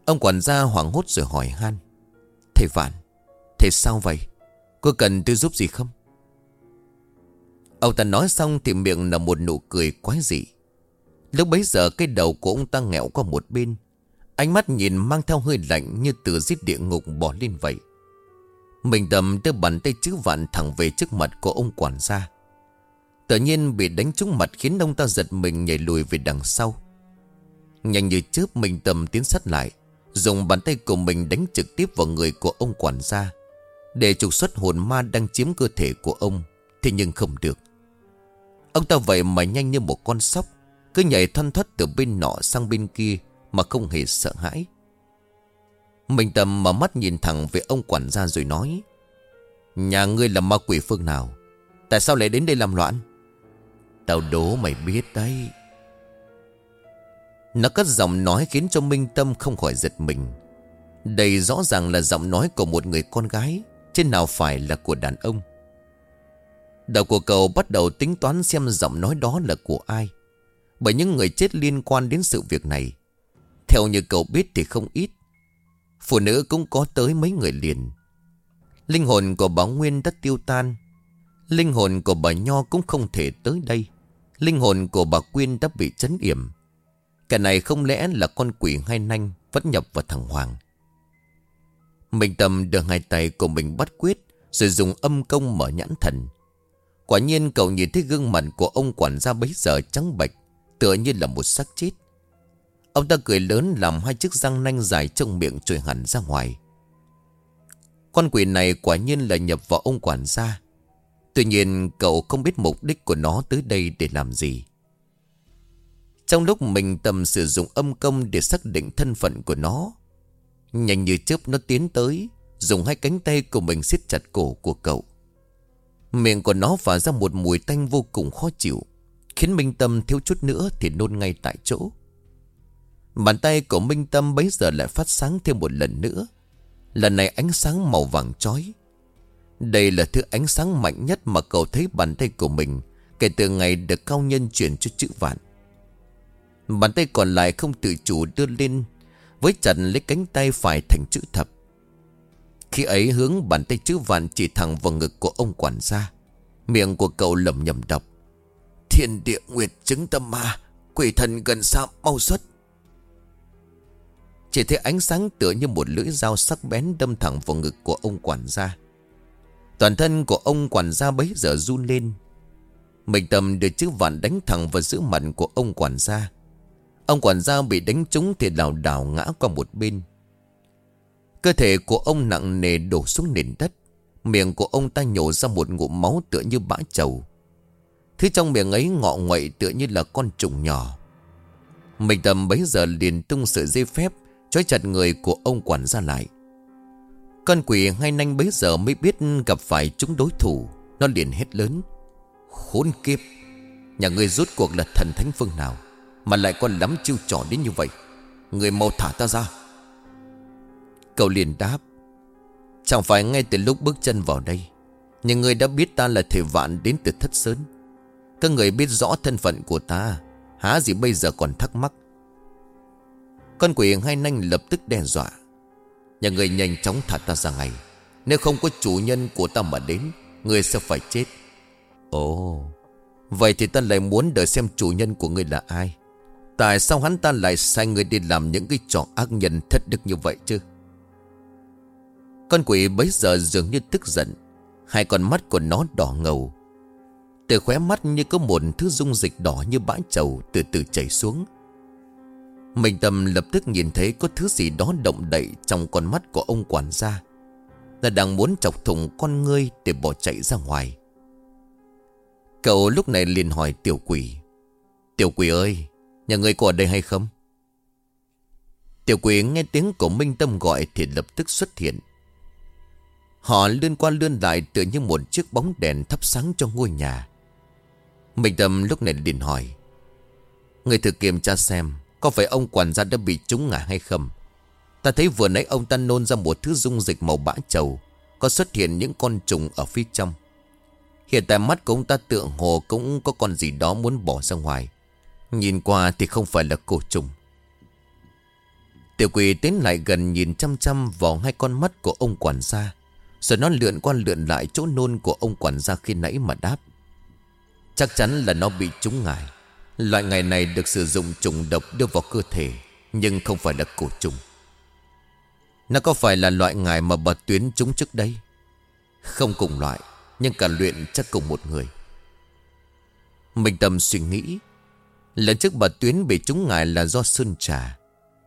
Ông quản gia hoảng hốt rồi hỏi han. Thầy Vạn, thầy sao vậy? Có cần tôi giúp gì không? Ông ta nói xong thì miệng là một nụ cười quái dị. Lúc bấy giờ cái đầu của ông ta nghẹo qua một bên. Ánh mắt nhìn mang theo hơi lạnh như từ giết địa ngục bỏ lên vậy. Mình tầm đưa bàn tay chữ vạn thẳng về trước mặt của ông quản gia. Tự nhiên bị đánh trúng mặt khiến ông ta giật mình nhảy lùi về đằng sau. Nhanh như chớp mình tầm tiến sát lại. Dùng bàn tay của mình đánh trực tiếp vào người của ông quản gia. Để trục xuất hồn ma đang chiếm cơ thể của ông, Thế nhưng không được. Ông ta vậy mà nhanh như một con sóc, Cứ nhảy thoăn thoát từ bên nọ sang bên kia Mà không hề sợ hãi. Mình tầm mà mắt nhìn thẳng về ông quản gia rồi nói, Nhà ngươi là ma quỷ phương nào? Tại sao lại đến đây làm loạn? Tao đố mày biết đấy. Nó cất giọng nói khiến cho Minh Tâm không khỏi giật mình. Đây rõ ràng là giọng nói của một người con gái, Chứ nào phải là của đàn ông. Đầu của cậu bắt đầu tính toán xem giọng nói đó là của ai. Bởi những người chết liên quan đến sự việc này, Theo như cậu biết thì không ít. Phụ nữ cũng có tới mấy người liền. Linh hồn của bà Nguyên đã tiêu tan. Linh hồn của bà Nho cũng không thể tới đây. Linh hồn của bà Quyên đã bị chấn yểm. Cái này không lẽ là con quỷ hai nanh Vẫn nhập vào thằng Hoàng? Minh Tâm đưa hai tay của mình bắt quyết, Rồi dùng âm công mở nhãn thần. Quả nhiên cậu nhìn thấy gương mặt của ông quản gia bấy giờ trắng bệch, Tựa như là một xác chết. Ông ta cười lớn làm hai chiếc răng nanh dài trong miệng trồi hẳn ra ngoài. Con quỷ này quả nhiên là nhập vào ông quản gia. Tuy nhiên cậu không biết mục đích của nó tới đây để làm gì. Trong lúc mình tầm sử dụng âm công để xác định thân phận của nó, Nhanh như chớp nó tiến tới, Dùng hai cánh tay của mình siết chặt cổ của cậu. Miệng của nó phả ra một mùi tanh vô cùng khó chịu, Khiến Minh Tâm thiếu chút nữa thì nôn ngay tại chỗ. Bàn tay của Minh Tâm bấy giờ lại phát sáng thêm một lần nữa. Lần này ánh sáng màu vàng chói. Đây là thứ ánh sáng mạnh nhất mà cậu thấy bàn tay của mình Kể từ ngày được cao nhân chuyển cho chữ vạn. Bàn tay còn lại không tự chủ đưa lên, Với chặt lấy cánh tay phải thành chữ thập. Khi ấy hướng bàn tay chữ vạn chỉ thẳng vào ngực của ông quản gia. Miệng của cậu lầm nhầm đọc. Thiên địa nguyệt chứng tâm ma, Quỷ thần gần xa mau xuất. Chỉ thấy ánh sáng tựa như một lưỡi dao sắc bén đâm thẳng vào ngực của ông quản gia. Toàn thân của ông quản gia bấy giờ run lên. Mình tầm được chữ vạn đánh thẳng vào giữa mặt của ông quản gia. Ông quản gia bị đánh trúng thì lảo đảo ngã qua một bên. Cơ thể của ông nặng nề đổ xuống nền đất. Miệng của ông ta nhổ ra một ngụm máu tựa như bã trầu. Thứ trong miệng ấy ngọ nguậy tựa như là con trùng nhỏ. Mình tầm bấy giờ liền tung sợi dây phép, Trói chặt người của ông quản gia lại. Con quỷ hai nanh bấy giờ mới biết gặp phải chúng đối thủ. Nó liền hết lớn. Khốn kiếp! Nhà người rút cuộc là thần thánh phương nào? Mà lại còn lắm chiêu trò đến như vậy. Người mau thả ta ra. Cậu liền đáp, Chẳng phải ngay từ lúc bước chân vào đây, Nhưng người đã biết ta là thể vạn đến từ thất sơn. Các người biết rõ thân phận của ta, Há gì bây giờ còn thắc mắc. Con quỷ hai nanh lập tức đe dọa, Nhà người nhanh chóng thả ta ra ngay. Nếu không có chủ nhân của ta mà đến, Người sẽ phải chết. Ồ, Vậy thì ta lại muốn đợi xem chủ nhân của người là ai? Tại sao hắn ta lại sai người đi làm những cái trò ác nhân thất đức như vậy chứ? Con quỷ bấy giờ dường như tức giận, Hai con mắt của nó đỏ ngầu. Từ khóe mắt như có một thứ dung dịch đỏ như bãi trầu từ từ chảy xuống. Mình tâm lập tức nhìn thấy có thứ gì đó động đậy trong con mắt của ông quản gia, Là đang muốn chọc thủng con ngươi để bỏ chạy ra ngoài. Cậu lúc này liền hỏi tiểu quỷ Tiểu quỷ ơi Nhà người có ở đây hay không? Tiểu quỷ nghe tiếng của Minh Tâm gọi Thì lập tức xuất hiện. Họ lươn qua lươn lại Tựa như một chiếc bóng đèn thắp sáng cho ngôi nhà. Minh Tâm lúc này liền hỏi, Người thử kiểm tra xem, Có phải ông quản gia đã bị trúng ngã hay không? Ta thấy vừa nãy ông ta nôn ra một thứ dung dịch màu bã trầu, Có xuất hiện những con trùng ở phía trong. Hiện tại mắt của ông ta tượng hồ cũng có con gì đó muốn bỏ ra ngoài. Nhìn qua thì không phải là cổ trùng. Tiểu quỷ tiến lại gần nhìn chăm chăm vào hai con mắt của ông quản gia, Rồi nó lượn qua lượn lại chỗ nôn của ông quản gia khi nãy mà đáp. Chắc chắn là nó bị trúng ngài. Loại ngài này được sử dụng trùng độc đưa vào cơ thể, Nhưng không phải là cổ trùng. Nó có phải là loại ngài mà bà Tuyến trúng trước đây? Không cùng loại, Nhưng cả luyện chắc cùng một người. Minh Tâm suy nghĩ Lần trước bà Tuyến bị trúng ngài là do sơn trà.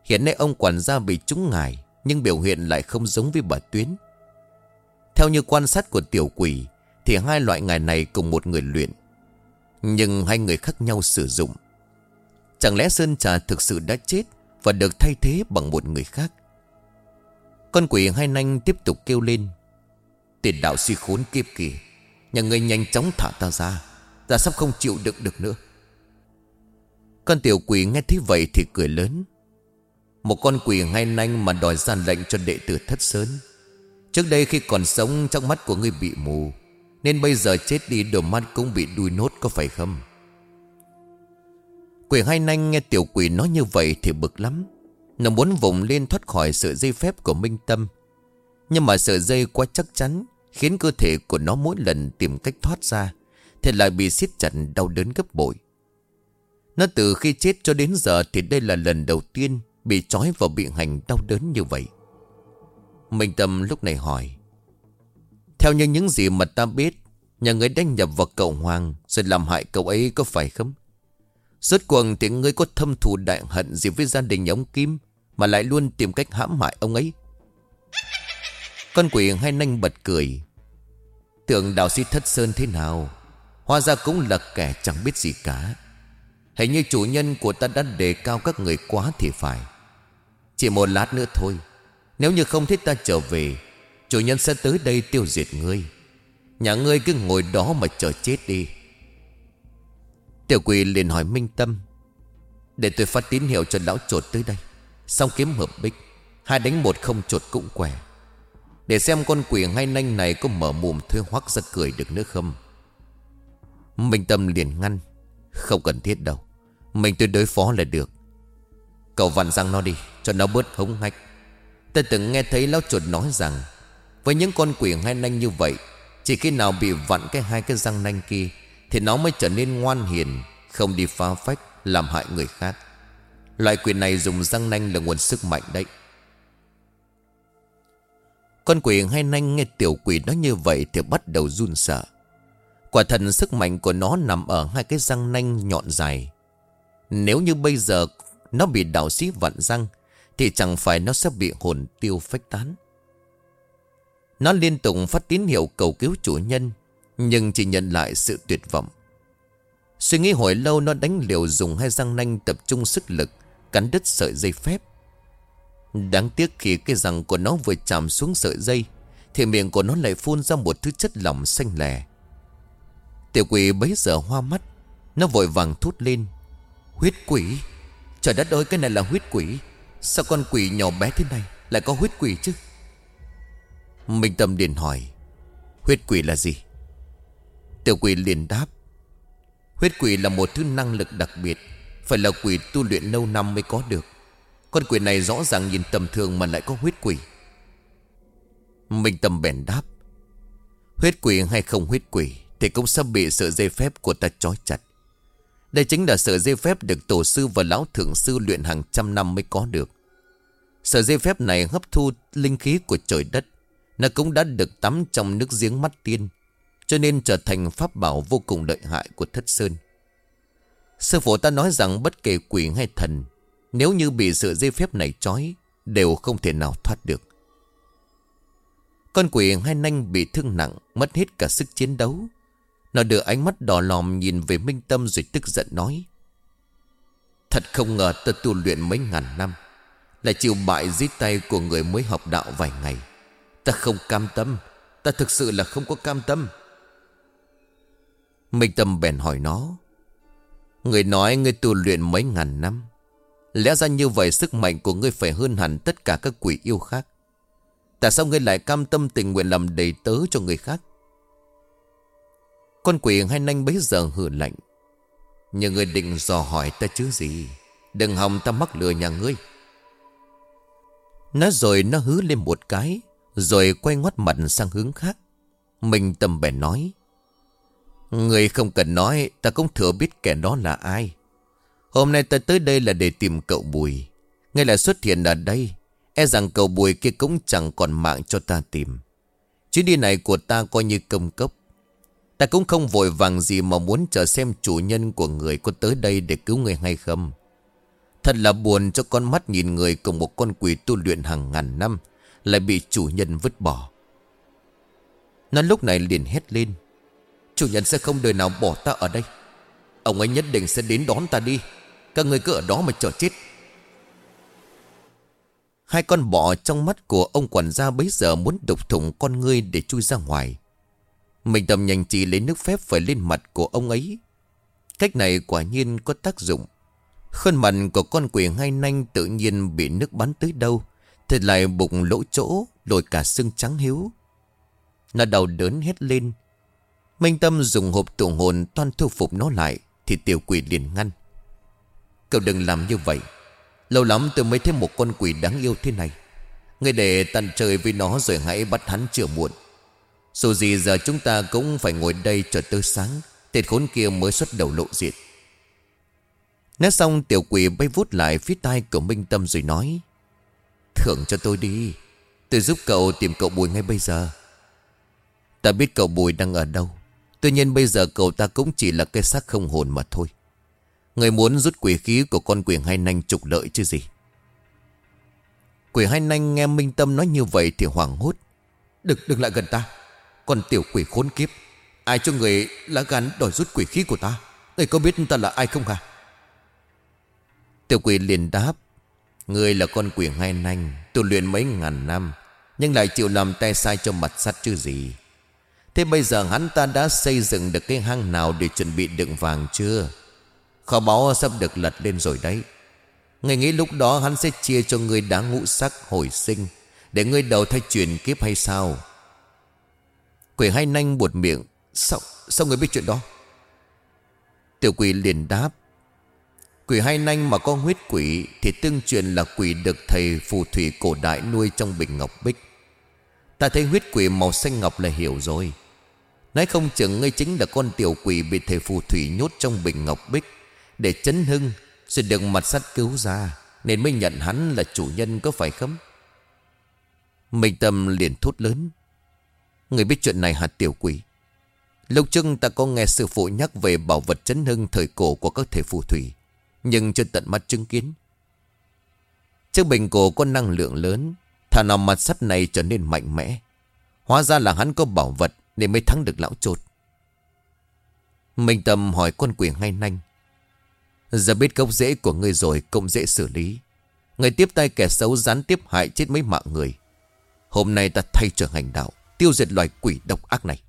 Hiện nay ông quản gia bị trúng ngài, Nhưng biểu hiện lại không giống với bà Tuyến. Theo như quan sát của tiểu quỷ, Thì hai loại ngài này cùng một người luyện, Nhưng hai người khác nhau sử dụng. Chẳng lẽ Sơn Trà thực sự đã chết Và được thay thế bằng một người khác? Con quỷ hai nanh tiếp tục kêu lên. Tiền đạo suy khốn kiếp kìa, Nhà người nhanh chóng thả ta ra. Ta sắp không chịu đựng được nữa. Con tiểu quỷ nghe thấy vậy thì cười lớn. Một con quỷ ngay nanh mà đòi ra lệnh cho đệ tử thất sớn Trước đây khi còn sống, trong mắt của ngươi bị mù, Nên bây giờ chết đi đôi mắt cũng bị đuôi nốt, có phải không? Quỷ hai nanh nghe tiểu quỷ nói như vậy thì bực lắm. Nó muốn vùng lên thoát khỏi sự dây phép của Minh Tâm. Nhưng mà sợi dây quá chắc chắn, Khiến cơ thể của nó mỗi lần tìm cách thoát ra, Thì lại bị siết chặt, đau đớn gấp bội. Nó từ khi chết cho đến giờ Thì đây là lần đầu tiên Bị trói vào bị hành đau đớn như vậy. Minh Tâm lúc này hỏi, Theo như những gì mà ta biết, Nhà người đánh nhập vào cậu Hoàng Rồi làm hại cậu ấy có phải không? Rốt cuộc thì ngươi có thâm thù đại hận gì với gia đình ông Kim Mà lại luôn tìm cách hãm hại ông ấy? Con quỷ hai nanh bật cười, Tưởng đạo sĩ thất sơn thế nào, Hóa ra cũng là kẻ chẳng biết gì cả. Hình như chủ nhân của ta đã đề cao các người quá thì phải. Chỉ một lát nữa thôi. Nếu như không thích ta trở về, Chủ nhân sẽ tới đây tiêu diệt ngươi. Nhà ngươi cứ ngồi đó mà chờ chết đi. Tiểu quỷ liền hỏi Minh Tâm. Để tôi phát tín hiệu cho lão trột tới đây. Xong kiếm hợp bích, Hai đánh một không trột cũng quẻ. Để xem con quỷ hai nanh này Có mở mồm thuê hoắc ra cười được nữa không. Minh Tâm liền ngăn. Không cần thiết đâu. Mình tôi đối phó là được. Cậu vặn răng nó đi, Cho nó bớt hống hách. Ta từng nghe thấy lão chuột nói rằng, Với những con quỷ hai nanh như vậy, Chỉ khi nào bị vặn cái hai cái răng nanh kia, Thì nó mới trở nên ngoan hiền, Không đi phá phách, Làm hại người khác. Loại quỷ này dùng răng nanh là nguồn sức mạnh đấy. Con quỷ hai nanh nghe tiểu quỷ nói như vậy Thì bắt đầu run sợ. Quả thật sức mạnh của nó nằm ở hai cái răng nanh nhọn dài. Nếu như bây giờ nó bị đạo sĩ vặn răng, Thì chẳng phải nó sẽ bị hồn tiêu phách tán. Nó liên tục phát tín hiệu cầu cứu chủ nhân, Nhưng chỉ nhận lại sự tuyệt vọng. Suy nghĩ hồi lâu, nó đánh liều dùng hai răng nanh tập trung sức lực, Cắn đứt sợi dây phép. Đáng tiếc khi cái răng của nó vừa chạm xuống sợi dây, Thì miệng của nó lại phun ra một thứ chất lỏng xanh lè. Tiểu quỷ bấy giờ hoa mắt, Nó vội vàng thút lên. Huyết quỷ? Trời đất ơi, cái này là huyết quỷ. Sao con quỷ nhỏ bé thế này Lại có huyết quỷ chứ? Minh Tâm liền hỏi, Huyết quỷ là gì? Tiểu quỷ liền đáp, Huyết quỷ là một thứ năng lực đặc biệt, Phải là quỷ tu luyện lâu năm mới có được. Con quỷ này rõ ràng nhìn tầm thường Mà lại có huyết quỷ. Minh Tâm bèn đáp, Huyết quỷ hay không huyết quỷ? Thì cũng sắp bị sợi dây phép của ta trói chặt. Đây chính là sợi dây phép Được tổ sư và lão thượng sư luyện hàng trăm năm mới có được. Sợi dây phép này hấp thu linh khí của trời đất. Nó cũng đã được tắm trong nước giếng mắt tiên, Cho nên trở thành pháp bảo vô cùng lợi hại của thất sơn. Sư phụ ta nói rằng bất kể quỷ hay thần, Nếu như bị sợi dây phép này trói, Đều không thể nào thoát được. Con quỷ hai nanh bị thương nặng, Mất hết cả sức chiến đấu. Nó đưa ánh mắt đỏ lòm nhìn về Minh Tâm rồi tức giận nói. Thật không ngờ ta tu luyện mấy ngàn năm, Lại chịu bại dưới tay của người mới học đạo vài ngày. Ta không cam tâm Ta thực sự là không có cam tâm. Minh Tâm bèn hỏi nó. Người nói ngươi tu luyện mấy ngàn năm, Lẽ ra như vậy sức mạnh của ngươi phải hơn hẳn tất cả các quỷ yêu khác. Tại sao ngươi lại cam tâm tình nguyện làm đầy tớ cho người khác? Con quỷ hai nanh bấy giờ hử lạnh. Nhà người định dò hỏi ta chứ gì? Đừng hòng ta mắc lừa nhà ngươi. Nói rồi nó hứ lên một cái, Rồi quay ngoắt mặt sang hướng khác. Mình tâm bèn nói, Người không cần nói, Ta cũng thừa biết kẻ đó là ai. Hôm nay ta tới đây là để tìm cậu Bùi. Ngay là xuất hiện ở đây E rằng cậu Bùi kia cũng chẳng còn mạng cho ta tìm. Chuyến đi này của ta coi như công cấp. Ta cũng không vội vàng gì mà muốn chờ xem chủ nhân của người có tới đây để cứu người hay không. Thật là buồn cho con mắt nhìn người cùng một con quỷ tu luyện hàng ngàn năm, Lại bị chủ nhân vứt bỏ. Nó lúc này liền hét lên. Chủ nhân sẽ không đời nào bỏ ta ở đây. Ông ấy nhất định sẽ đến đón ta đi. Các người cứ ở đó mà chờ chết. Hai con bọ trong mắt của ông quản gia bấy giờ muốn đục thủng con ngươi để chui ra ngoài. Mình tầm nhanh chỉ lấy nước phép phải lên mặt của ông ấy. Cách này quả nhiên có tác dụng. Khuôn mặt của con quỷ hai nanh tự nhiên bị nước bắn tới đâu. Thì lại bụng lỗ chỗ, lồi cả xương trắng hiếu. Nó đầu đớn hết lên. Minh Tâm dùng hộp tụ hồn toan thu phục nó lại. Thì tiểu quỷ liền ngăn. Cậu đừng làm như vậy. Lâu lắm tôi mới thấy một con quỷ đáng yêu thế này Người để tàn trời với nó rồi hãy bắt hắn chữa muộn dù gì giờ chúng ta cũng phải ngồi đây chờ tới sáng Tên khốn kia mới xuất đầu lộ diện. Nói xong tiểu quỷ bay vút lại phía tai của Minh Tâm rồi nói Thưởng cho tôi đi Tôi giúp cậu tìm cậu Bùi ngay bây giờ. Ta biết cậu Bùi đang ở đâu Tuy nhiên bây giờ cậu ta cũng chỉ là cái xác không hồn mà thôi. Người muốn rút quỷ khí của con quỷ hai nanh trục lợi chứ gì? Quỷ hai nanh nghe Minh Tâm nói như vậy thì hoảng hốt. Đừng, đừng lại gần ta. Còn tiểu quỷ khốn kiếp, Ai cho người lá gan đòi rút quỷ khí của ta? Người có biết ta là ai không hả? Tiểu quỷ liền đáp Người là con quỷ hai nanh, Tu luyện mấy ngàn năm, Nhưng lại chịu làm tay sai cho mặt sắt chứ gì. Thế bây giờ hắn ta đã xây dựng được cái hang nào Để chuẩn bị đựng vàng chưa? Kho báu sắp được lật lên rồi đấy. Người nghĩ lúc đó hắn sẽ chia cho người đá ngũ sắc hồi sinh, Để ngươi đầu thay chuyển kiếp hay sao? Quỷ hai nanh buột miệng. Sao, sao người biết chuyện đó? Tiểu quỷ liền đáp Quỷ hai nanh mà có huyết quỷ Thì tương truyền là quỷ được thầy phù thủy cổ đại nuôi trong bình ngọc bích. Ta thấy huyết quỷ màu xanh ngọc là hiểu rồi. Nói không chừng ngay chính là con tiểu quỷ Bị thầy phù thủy nhốt trong bình ngọc bích. Để chấn hưng Rồi được mặt sắt cứu ra Nên mới nhận hắn là chủ nhân có phải không? Minh Tâm liền thốt lớn Người biết chuyện này hả, tiểu quỷ? Lúc trước ta có nghe sư phụ nhắc về bảo vật chấn hưng thời cổ của các thể phù thủy, Nhưng chưa tận mắt chứng kiến. Chiếc bình cổ có năng lượng lớn, Thà nào mặt sắt này trở nên mạnh mẽ. Hóa ra là hắn có bảo vật Nên mới thắng được lão trột Minh Tâm hỏi con quỷ ngay nanh. Giờ biết gốc rễ của ngươi rồi, cũng dễ xử lý. Người tiếp tay kẻ xấu gián tiếp hại chết mấy mạng người. Hôm nay ta thay trở hành đạo. Tiêu diệt loài quỷ độc ác này.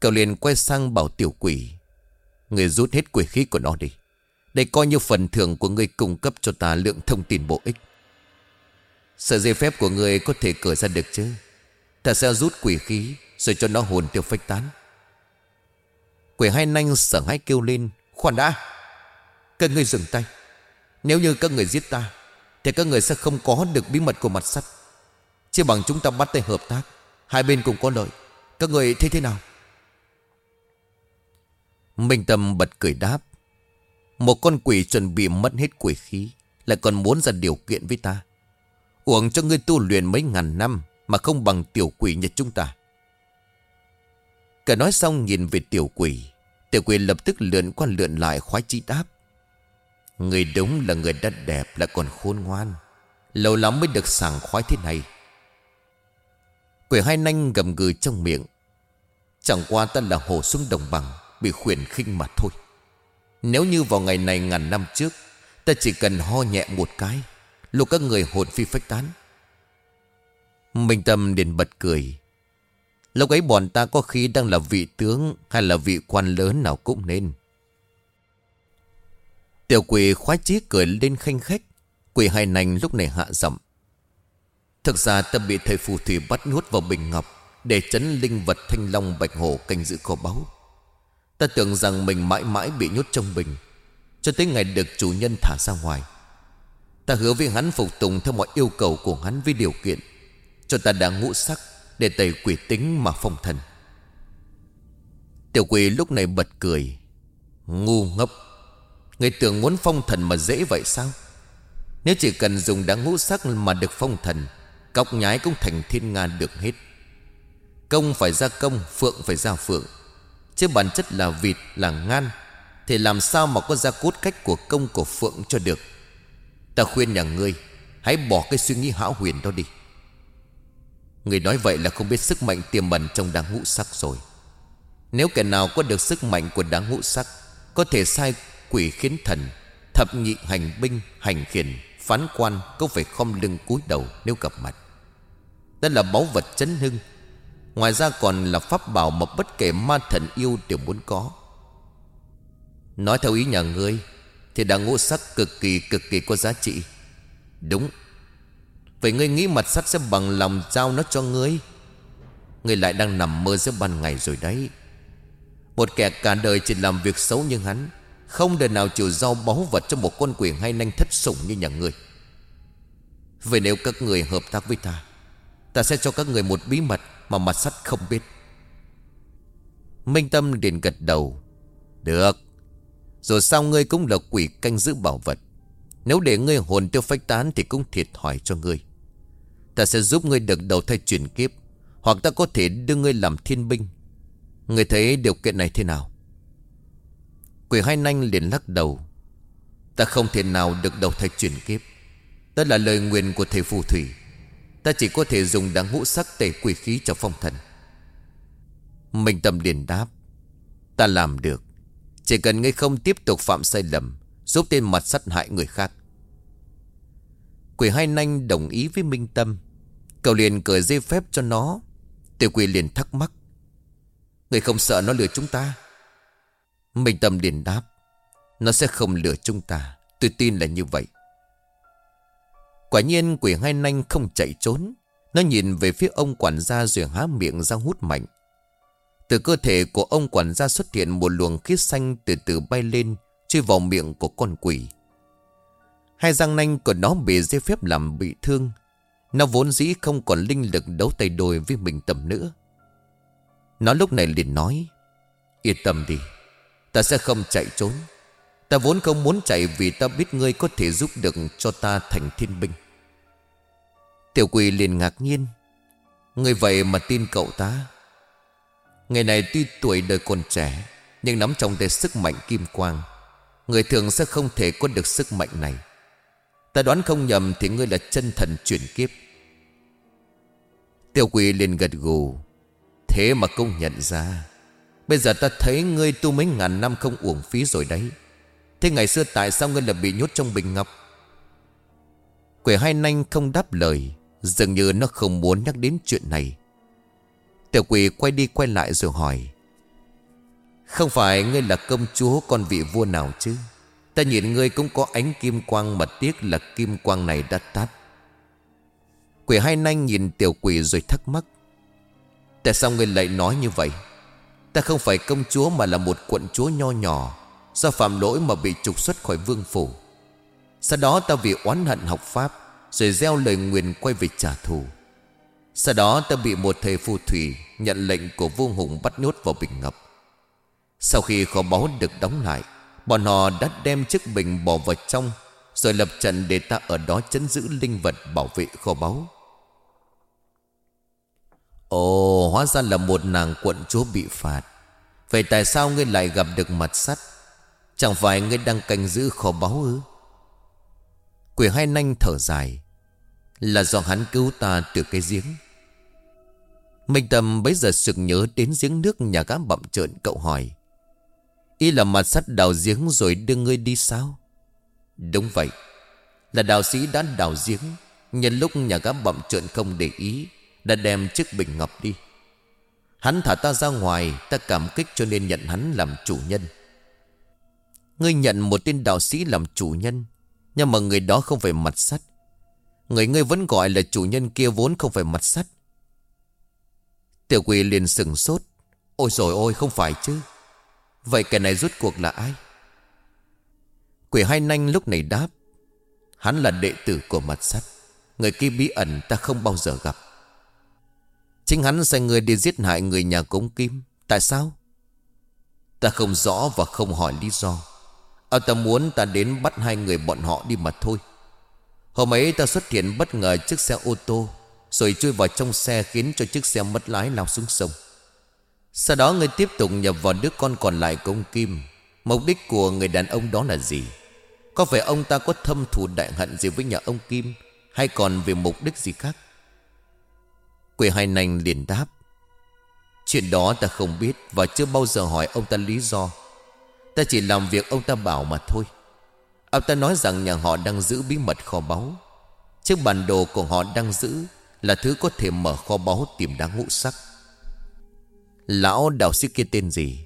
Cậu liền quay sang bảo tiểu quỷ, Người rút hết quỷ khí của nó đi. Đây coi như phần thưởng của người cung cấp cho ta lượng thông tin bổ ích. Sở dây phép của người có thể cởi ra được chứ? Ta sẽ rút quỷ khí Rồi cho nó hồn tiêu phách tán. Quỷ hai nanh sợ hãi kêu lên, Khoan đã! Các người dừng tay. Nếu như các người giết ta, Thì các người sẽ không có được bí mật của mặt sắt. Chỉ bằng chúng ta bắt tay hợp tác. Hai bên cùng có lợi. Các người thấy thế nào? Minh Tâm bật cười đáp. Một con quỷ chuẩn bị mất hết quỷ khí, Lại còn muốn ra điều kiện với ta. Uổng cho ngươi tu luyện mấy ngàn năm Mà không bằng tiểu quỷ nhật chúng ta. Cả nói xong nhìn về tiểu quỷ. Tiểu quỷ lập tức lượn qua lượn lại khoái chi đáp. Người đúng là người đất đẹp lại còn khôn ngoan. Lâu lắm mới được sảng khoái thế này. Quỷ hai nanh gầm gừ trong miệng. Chẳng qua ta là hồ sung đồng bằng, Bị khuyển khinh mà thôi. Nếu như vào ngày này ngàn năm trước, Ta chỉ cần ho nhẹ một cái, Lúc các người hồn phi phách tán. Minh Tâm liền bật cười. Lúc ấy bọn ta có khi đang là vị tướng Hay là vị quan lớn nào cũng nên. Tiểu quỷ khoái chí cười lên khanh khách. Quỷ hai nành lúc này hạ giọng. Thực ra ta bị thầy phù thủy bắt nuốt vào bình ngọc Để chấn linh vật thanh long bạch hổ canh giữ kho báu. Ta tưởng rằng mình mãi mãi bị nhốt trong bình, Cho tới ngày được chủ nhân thả ra ngoài. Ta hứa với hắn phục tùng theo mọi yêu cầu của hắn với điều kiện, Cho ta đã ngũ sắc Để tẩy quỷ tính mà phong thần. Tiểu quỷ lúc này bật cười, Ngu ngốc, Người tưởng muốn phong thần mà dễ vậy sao? Nếu chỉ cần dùng đá ngũ sắc mà được phong thần Cọc nhái cũng thành thiên nga được hết. Công phải ra công, Phượng phải ra phượng. Chứ bản chất là vịt, là ngan, Thì làm sao mà có ra cốt cách của công của phượng cho được? Ta khuyên nhà ngươi, Hãy bỏ cái suy nghĩ hão huyền đó đi. Người nói vậy là không biết sức mạnh tiềm ẩn trong đá ngũ sắc rồi. Nếu kẻ nào có được sức mạnh của đá ngũ sắc, Có thể sai quỷ khiến thần, Thập nhị hành binh, hành khiển, Phán quan cũng phải khom lưng cúi đầu nếu gặp mặt. Đó là báu vật chấn hưng. Ngoài ra còn là pháp bảo mà bất kể ma thần yêu đều muốn có. Nói theo ý nhà ngươi, Thì đá ngũ sắc cực kỳ cực kỳ có giá trị. Đúng. Vậy ngươi nghĩ mặt sắt sẽ bằng lòng giao nó cho ngươi? Ngươi lại đang nằm mơ giữa ban ngày rồi đấy. Một kẻ cả đời chỉ làm việc xấu như hắn, Không đời nào chịu giao báu vật cho một con quỷ hay nanh thất sủng như nhà ngươi. Vậy nếu các người hợp tác với ta Ta sẽ cho các người một bí mật Mà mặt sắt không biết. Minh Tâm liền gật đầu. Được. Rồi sao ngươi cũng là quỷ canh giữ bảo vật? Nếu để ngươi hồn tiêu phách tán Thì cũng thiệt thòi cho ngươi. Ta sẽ giúp ngươi được đầu thai chuyển kiếp, Hoặc ta có thể đưa ngươi làm thiên binh. Ngươi thấy điều kiện này thế nào? Quỷ hai nanh liền lắc đầu. Ta không thể nào được đầu thai chuyển kiếp. Đó là lời nguyện của thầy phù thủy. Ta chỉ có thể dùng đáng ngũ sắc tẩy quỷ khí cho phong thần. Minh Tâm liền đáp. Ta làm được. Chỉ cần ngươi không tiếp tục phạm sai lầm, Giúp tên mặt sát hại người khác. Quỷ hai nanh đồng ý với Minh Tâm. Cậu liền cởi dây phép cho nó. Tiểu quỷ liền thắc mắc. Người không sợ nó lừa chúng ta? Minh Tâm liền đáp. Nó sẽ không lừa chúng ta. Tôi tin là như vậy. Quả nhiên quỷ hai nanh không chạy trốn. Nó nhìn về phía ông quản gia rồi há miệng ra hút mạnh. Từ cơ thể của ông quản gia xuất hiện một luồng khí xanh từ từ bay lên, Chui vào miệng của con quỷ. Hai răng nanh của nó bị dây phép làm bị thương. Nó vốn dĩ không còn linh lực đấu tay đôi với mình tầm nữa. Nó lúc này liền nói, Yên tâm đi, Ta sẽ không chạy trốn. Ta vốn không muốn chạy vì ta biết ngươi có thể giúp được cho ta thành thiên binh. Tiểu quỷ liền ngạc nhiên. Ngươi vậy mà tin cậu ta. Ngày này tuy tuổi đời còn trẻ, Nhưng nắm trong tay sức mạnh kim quang, Người thường sẽ không thể có được sức mạnh này. Ta đoán không nhầm thì ngươi là chân thần chuyển kiếp. Tiểu quỷ liền gật gù. Thế mà công nhận ra. Bây giờ ta thấy ngươi tu mấy ngàn năm không uổng phí rồi đấy. Thế ngày xưa tại sao ngươi lại bị nhốt trong bình ngọc? Quỷ hai nanh không đáp lời, Dường như nó không muốn nhắc đến chuyện này. Tiểu quỷ quay đi quay lại rồi hỏi, Không phải ngươi là công chúa con vị vua nào chứ? Ta nhìn ngươi cũng có ánh kim quang Mà tiếc là kim quang này đã tắt. Quỷ hai nanh nhìn tiểu quỷ rồi thắc mắc, Tại sao ngươi lại nói như vậy? Ta không phải công chúa mà là một quận chúa nho nhỏ Do phạm lỗi mà bị trục xuất khỏi vương phủ. Sau đó ta vì oán hận học pháp, Rồi gieo lời nguyền quay về trả thù. Sau đó ta bị một thầy phù thủy Nhận lệnh của vua hùng bắt nhốt vào bình ngập Sau khi kho báu được đóng lại, Bọn họ đã đem chiếc bình bỏ vào trong, Rồi lập trận để ta ở đó chấn giữ linh vật bảo vệ kho báu. Ồ, hóa ra là một nàng quận chúa bị phạt. Vậy tại sao ngươi lại gặp được mặt sắt? Chẳng phải ngươi đang canh giữ kho báu ư Quỷ hai nanh thở dài Là do hắn cứu ta từ cái giếng Minh Tâm bấy giờ sực nhớ đến giếng nước nhà gã bậm trợn, cậu hỏi. Y là mặt sắt đào giếng rồi đưa ngươi đi sao? Đúng vậy. Là đào sĩ đã đào giếng. Nhân lúc nhà gã bậm trợn không để ý. Đã đem chiếc bình ngọc đi. Hắn thả ta ra ngoài, Ta cảm kích cho nên nhận hắn làm chủ nhân Ngươi nhận một tên đạo sĩ làm chủ nhân, Nhưng mà người đó không phải mặt sắt. Người ngươi vẫn gọi là chủ nhân kia vốn không phải mặt sắt. Tiểu quỷ liền sừng sốt. Ôi rồi ôi, không phải chứ. Vậy kẻ này rút cuộc là ai? Quỷ hai nanh lúc này đáp. Hắn là đệ tử của mặt sắt. Người kia bí ẩn ta không bao giờ gặp. Chính hắn sai người đi giết hại người nhà cống kim Tại sao? Ta không rõ và không hỏi lý do. Ờ, ông ta muốn ta đến bắt hai người bọn họ đi mà thôi. Hôm ấy ta xuất hiện bất ngờ chiếc xe ô tô, Rồi chui vào trong xe khiến cho chiếc xe mất lái lao xuống sông. Sau đó người tiếp tục nhập vào đứa con còn lại của ông Kim. Mục đích của người đàn ông đó là gì? Có phải ông ta có thâm thù đại hận gì với nhà ông Kim, Hay còn về mục đích gì khác? Quỷ hai nành liền đáp. Chuyện đó ta không biết Và chưa bao giờ hỏi ông ta lý do. Ta chỉ làm việc ông ta bảo mà thôi. Ông ta nói rằng nhà họ đang giữ bí mật kho báu. Chiếc bản đồ của họ đang giữ Là thứ có thể mở kho báu tìm đá ngũ sắc. Lão đạo sĩ kia tên gì?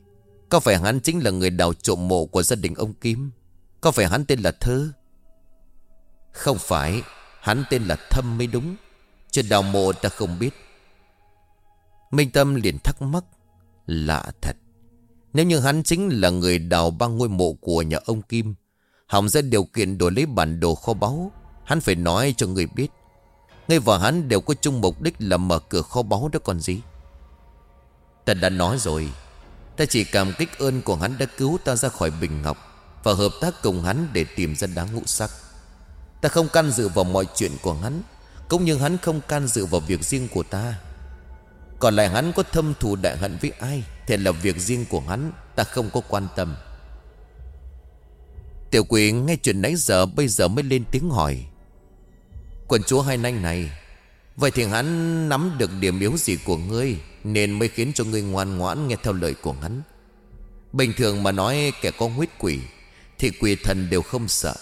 Có phải hắn chính là người đào trộm mộ của gia đình ông Kim? Có phải hắn tên là Thơ? Không phải, Hắn tên là Thâm mới đúng. Chuyện đào mộ ta không biết. Minh Tâm liền thắc mắc, Lạ thật. Nếu như hắn chính là người đào ba ngôi mộ của nhà ông Kim, Hỏng ra điều kiện đổi lấy bản đồ kho báu. Hắn phải nói cho người biết. Ngay và hắn đều có chung mục đích là mở cửa kho báu đó còn gì. Ta đã nói rồi. Ta chỉ cảm kích ơn của hắn đã cứu ta ra khỏi bình ngọc Và hợp tác cùng hắn để tìm ra đá ngũ sắc. Ta không can dự vào mọi chuyện của hắn, Cũng như hắn không can dự vào việc riêng của ta. Còn lại hắn có thâm thù đại hận với ai? Thì là việc riêng của hắn, Ta không có quan tâm. Tiểu quỷ nghe chuyện nãy giờ Bây giờ mới lên tiếng hỏi. Quần chúa hai nanh này, Vậy thì hắn nắm được điểm yếu gì của ngươi Nên mới khiến cho ngươi ngoan ngoãn nghe theo lời của hắn. Bình thường mà nói kẻ có huyết quỷ, Thì quỷ thần đều không sợ.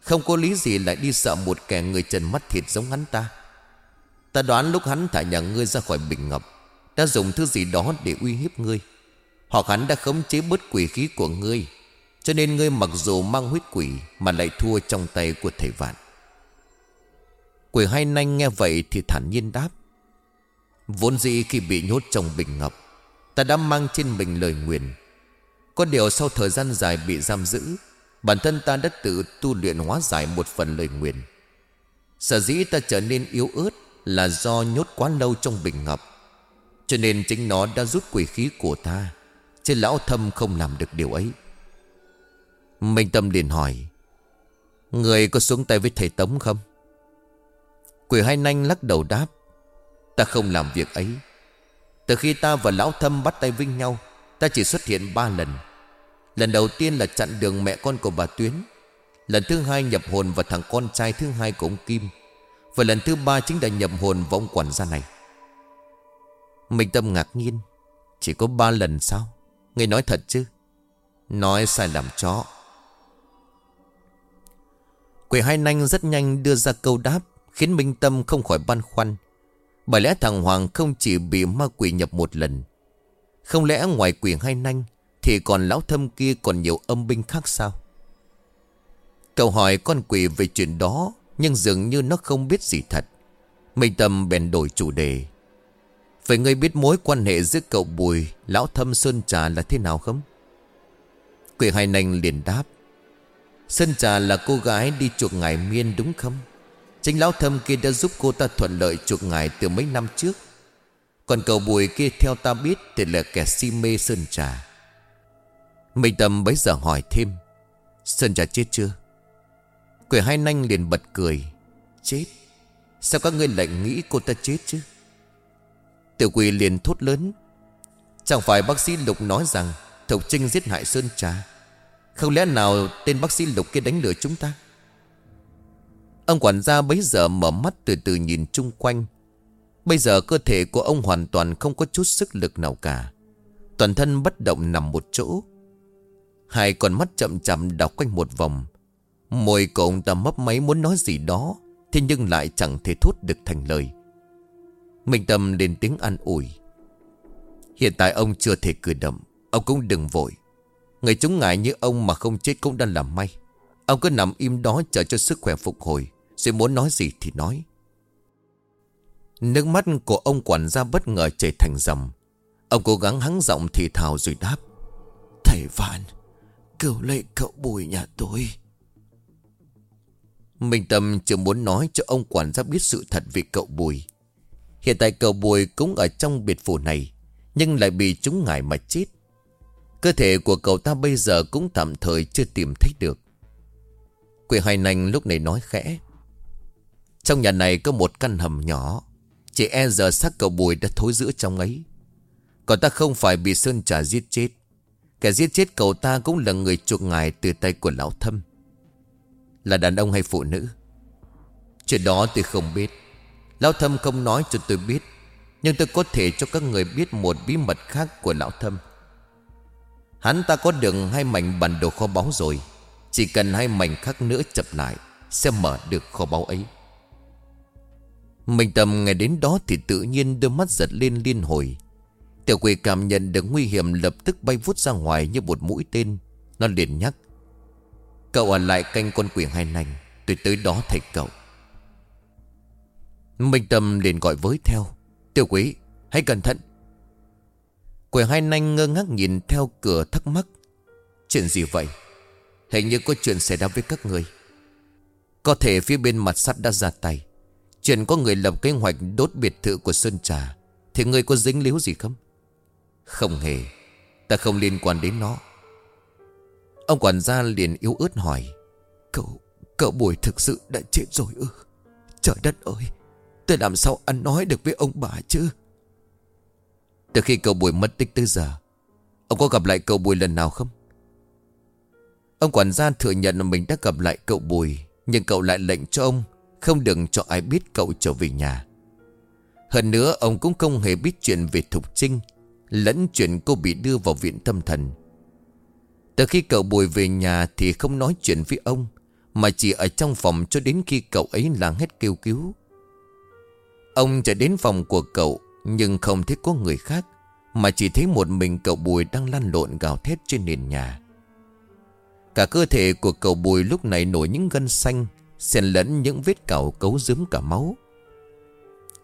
Không có lý gì lại đi sợ một kẻ người trần mắt thịt giống hắn ta. Ta đoán lúc hắn thả nhà ngươi ra khỏi bình ngọc đã dùng thứ gì đó để uy hiếp ngươi. Hoặc hắn đã khống chế bớt quỷ khí của ngươi, Cho nên ngươi mặc dù mang huyết quỷ Mà lại thua trong tay của thầy vạn. Quỷ hai nanh nghe vậy thì thản nhiên đáp, Vốn dĩ khi bị nhốt trong bình ngọc, Ta đã mang trên mình lời nguyền Có điều sau thời gian dài bị giam giữ, Bản thân ta đã tự tu luyện hóa giải một phần lời nguyền Sở dĩ ta trở nên yếu ớt Là do nhốt quá lâu trong bình ngọc cho nên chính nó đã rút quỷ khí của ta. Chứ lão thâm không làm được điều ấy. Minh Tâm liền hỏi, Người có xuống tay với thầy Tống không? Quỷ hai nanh lắc đầu đáp, Ta không làm việc ấy. Từ khi ta và lão thâm bắt tay với nhau, Ta chỉ xuất hiện ba lần. Lần đầu tiên là chặn đường mẹ con của bà Tuyến. Lần thứ hai nhập hồn vào thằng con trai thứ hai của ông Kim. Và lần thứ ba chính là nhập hồn vào ông quản gia này. Minh Tâm ngạc nhiên. Chỉ có ba lần sao? Người nói thật chứ? Nói sai làm chó. Quỷ hai nanh rất nhanh đưa ra câu đáp, Khiến Minh Tâm không khỏi băn khoăn. Bởi lẽ thằng Hoàng không chỉ bị ma quỷ nhập một lần. Không lẽ ngoài quỷ hai nanh Thì còn lão thâm kia còn nhiều âm binh khác sao? Cậu hỏi con quỷ về chuyện đó Nhưng dường như nó không biết gì thật. Minh Tâm bèn đổi chủ đề. Vậy ngươi biết mối quan hệ giữa cậu Bùi, Lão Thâm Sơn Trà là thế nào không? Quỷ hai nành liền đáp. Sơn Trà là cô gái đi chuộc ngải miên đúng không? Chính lão thâm kia đã giúp cô ta thuận lợi chuộc ngài từ mấy năm trước. Còn cậu bùi kia theo ta biết Thì là kẻ si mê sơn trà. Minh Tâm bấy giờ hỏi thêm. Sơn trà chết chưa? Quỷ hai nanh liền bật cười. Chết. Sao các ngươi lại nghĩ cô ta chết chứ? Tiểu quỷ liền thốt lớn. Chẳng phải bác sĩ Lục nói rằng Thục Trinh giết hại Sơn Trà? Không lẽ nào tên bác sĩ Lục kia đánh lừa chúng ta? Ông quản gia bấy giờ mở mắt từ từ nhìn chung quanh. Bây giờ cơ thể của ông hoàn toàn không có chút sức lực nào cả. Toàn thân bất động nằm một chỗ. Hai con mắt chậm chậm đọc quanh một vòng. Môi của ông ta mấp máy muốn nói gì đó, Thế nhưng lại chẳng thể thốt được thành lời. Minh Tâm lên tiếng an ủi. Hiện tại ông chưa thể cử động Ông cũng đừng vội. Người chúng ngại như ông mà không chết cũng đã làm may. Ông cứ nằm im đó chờ cho sức khỏe phục hồi, Rồi muốn nói gì thì nói. Nước mắt của ông quản gia bất ngờ chảy thành dầm Ông cố gắng hắng giọng thì thào rồi đáp. Thầy Vạn Cầu lệ cậu bùi nhà tôi. Minh Tâm chưa muốn nói cho ông quản gia biết sự thật về cậu bùi. Hiện tại cậu bùi cũng ở trong biệt phủ này, Nhưng lại bị chúng ngại mà chết. Cơ thể của cậu ta bây giờ cũng tạm thời chưa tìm thấy được. Quỷ hai nành lúc này nói khẽ. Trong nhà này có một căn hầm nhỏ. Chỉ e giờ xác cậu bùi đã thối giữa trong ấy. Còn ta không phải bị Sơn Trà giết chết. Kẻ giết chết cậu ta cũng là người chuộc ngài từ tay của lão thâm. Là đàn ông hay phụ nữ? Chuyện đó tôi không biết. Lão thâm không nói cho tôi biết, Nhưng tôi có thể cho các người biết một bí mật khác của lão thâm. Hắn ta có được hai mảnh bản đồ kho báu rồi, Chỉ cần hai mảnh khác nữa chập lại Sẽ mở được kho báu ấy. Minh Tâm ngày đến đó thì tự nhiên đôi mắt giật lên liên hồi. Tiểu quỷ cảm nhận được nguy hiểm lập tức bay vút ra ngoài như một mũi tên. Nó liền nhắc, Cậu ở lại canh con quỷ hai nành, Tôi tới đó thầy cậu. Minh Tâm liền gọi với theo. Tiểu quý hãy cẩn thận. Quỷ hai nanh ngơ ngác nhìn theo cửa thắc mắc. Chuyện gì vậy? Hình như có chuyện xảy ra với các người. Có thể phía bên mặt sắt đã ra tay. Chuyện có người lập kế hoạch đốt biệt thự của Sơn Trà Thì người có dính líu gì không? Không hề. Ta không liên quan đến nó. Ông quản gia liền yếu ớt hỏi. Cậu, cậu Bùi thực sự đã chết rồi ư? Trời đất ơi! Tôi làm sao ăn nói được với ông bà chứ? Từ khi cậu Bùi mất tích tới giờ, Ông có gặp lại cậu Bùi lần nào không? Ông quản gia thừa nhận mình đã gặp lại cậu Bùi, Nhưng cậu lại lệnh cho ông Không đừng cho ai biết cậu trở về nhà. Hơn nữa, ông cũng không hề biết chuyện về Thục Trinh Lẫn chuyện cô bị đưa vào viện tâm thần. Từ khi cậu Bùi về nhà Thì không nói chuyện với ông, Mà chỉ ở trong phòng cho đến khi cậu ấy làng hết kêu cứu. Ông chạy đến phòng của cậu, Nhưng không thấy có người khác, Mà chỉ thấy một mình cậu Bùi đang lăn lộn gào thét trên nền nhà. Cả cơ thể của cậu Bùi lúc này nổi những gân xanh, Xen lẫn những vết cào cấu dướm cả máu.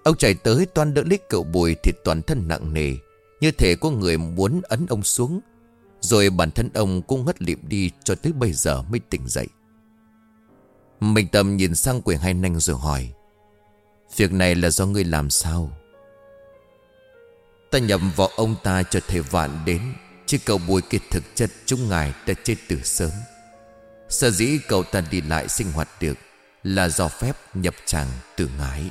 Ông chạy tới toan đỡ lấy cậu Bùi Thì toàn thân nặng nề, Như thể có người muốn ấn ông xuống. Rồi bản thân ông cũng ngất lịm đi Cho tới bây giờ mới tỉnh dậy. Mình tầm nhìn sang quỷ hai nanh rồi hỏi Việc này là do ngươi làm sao? Ta nhầm vào ông ta cho thầy vạn đến, Chứ cậu bùi kia thực chất chúng ngài đã chết từ sớm. Sở dĩ cậu ta đi lại sinh hoạt được Là do phép nhập tràng từ ngài.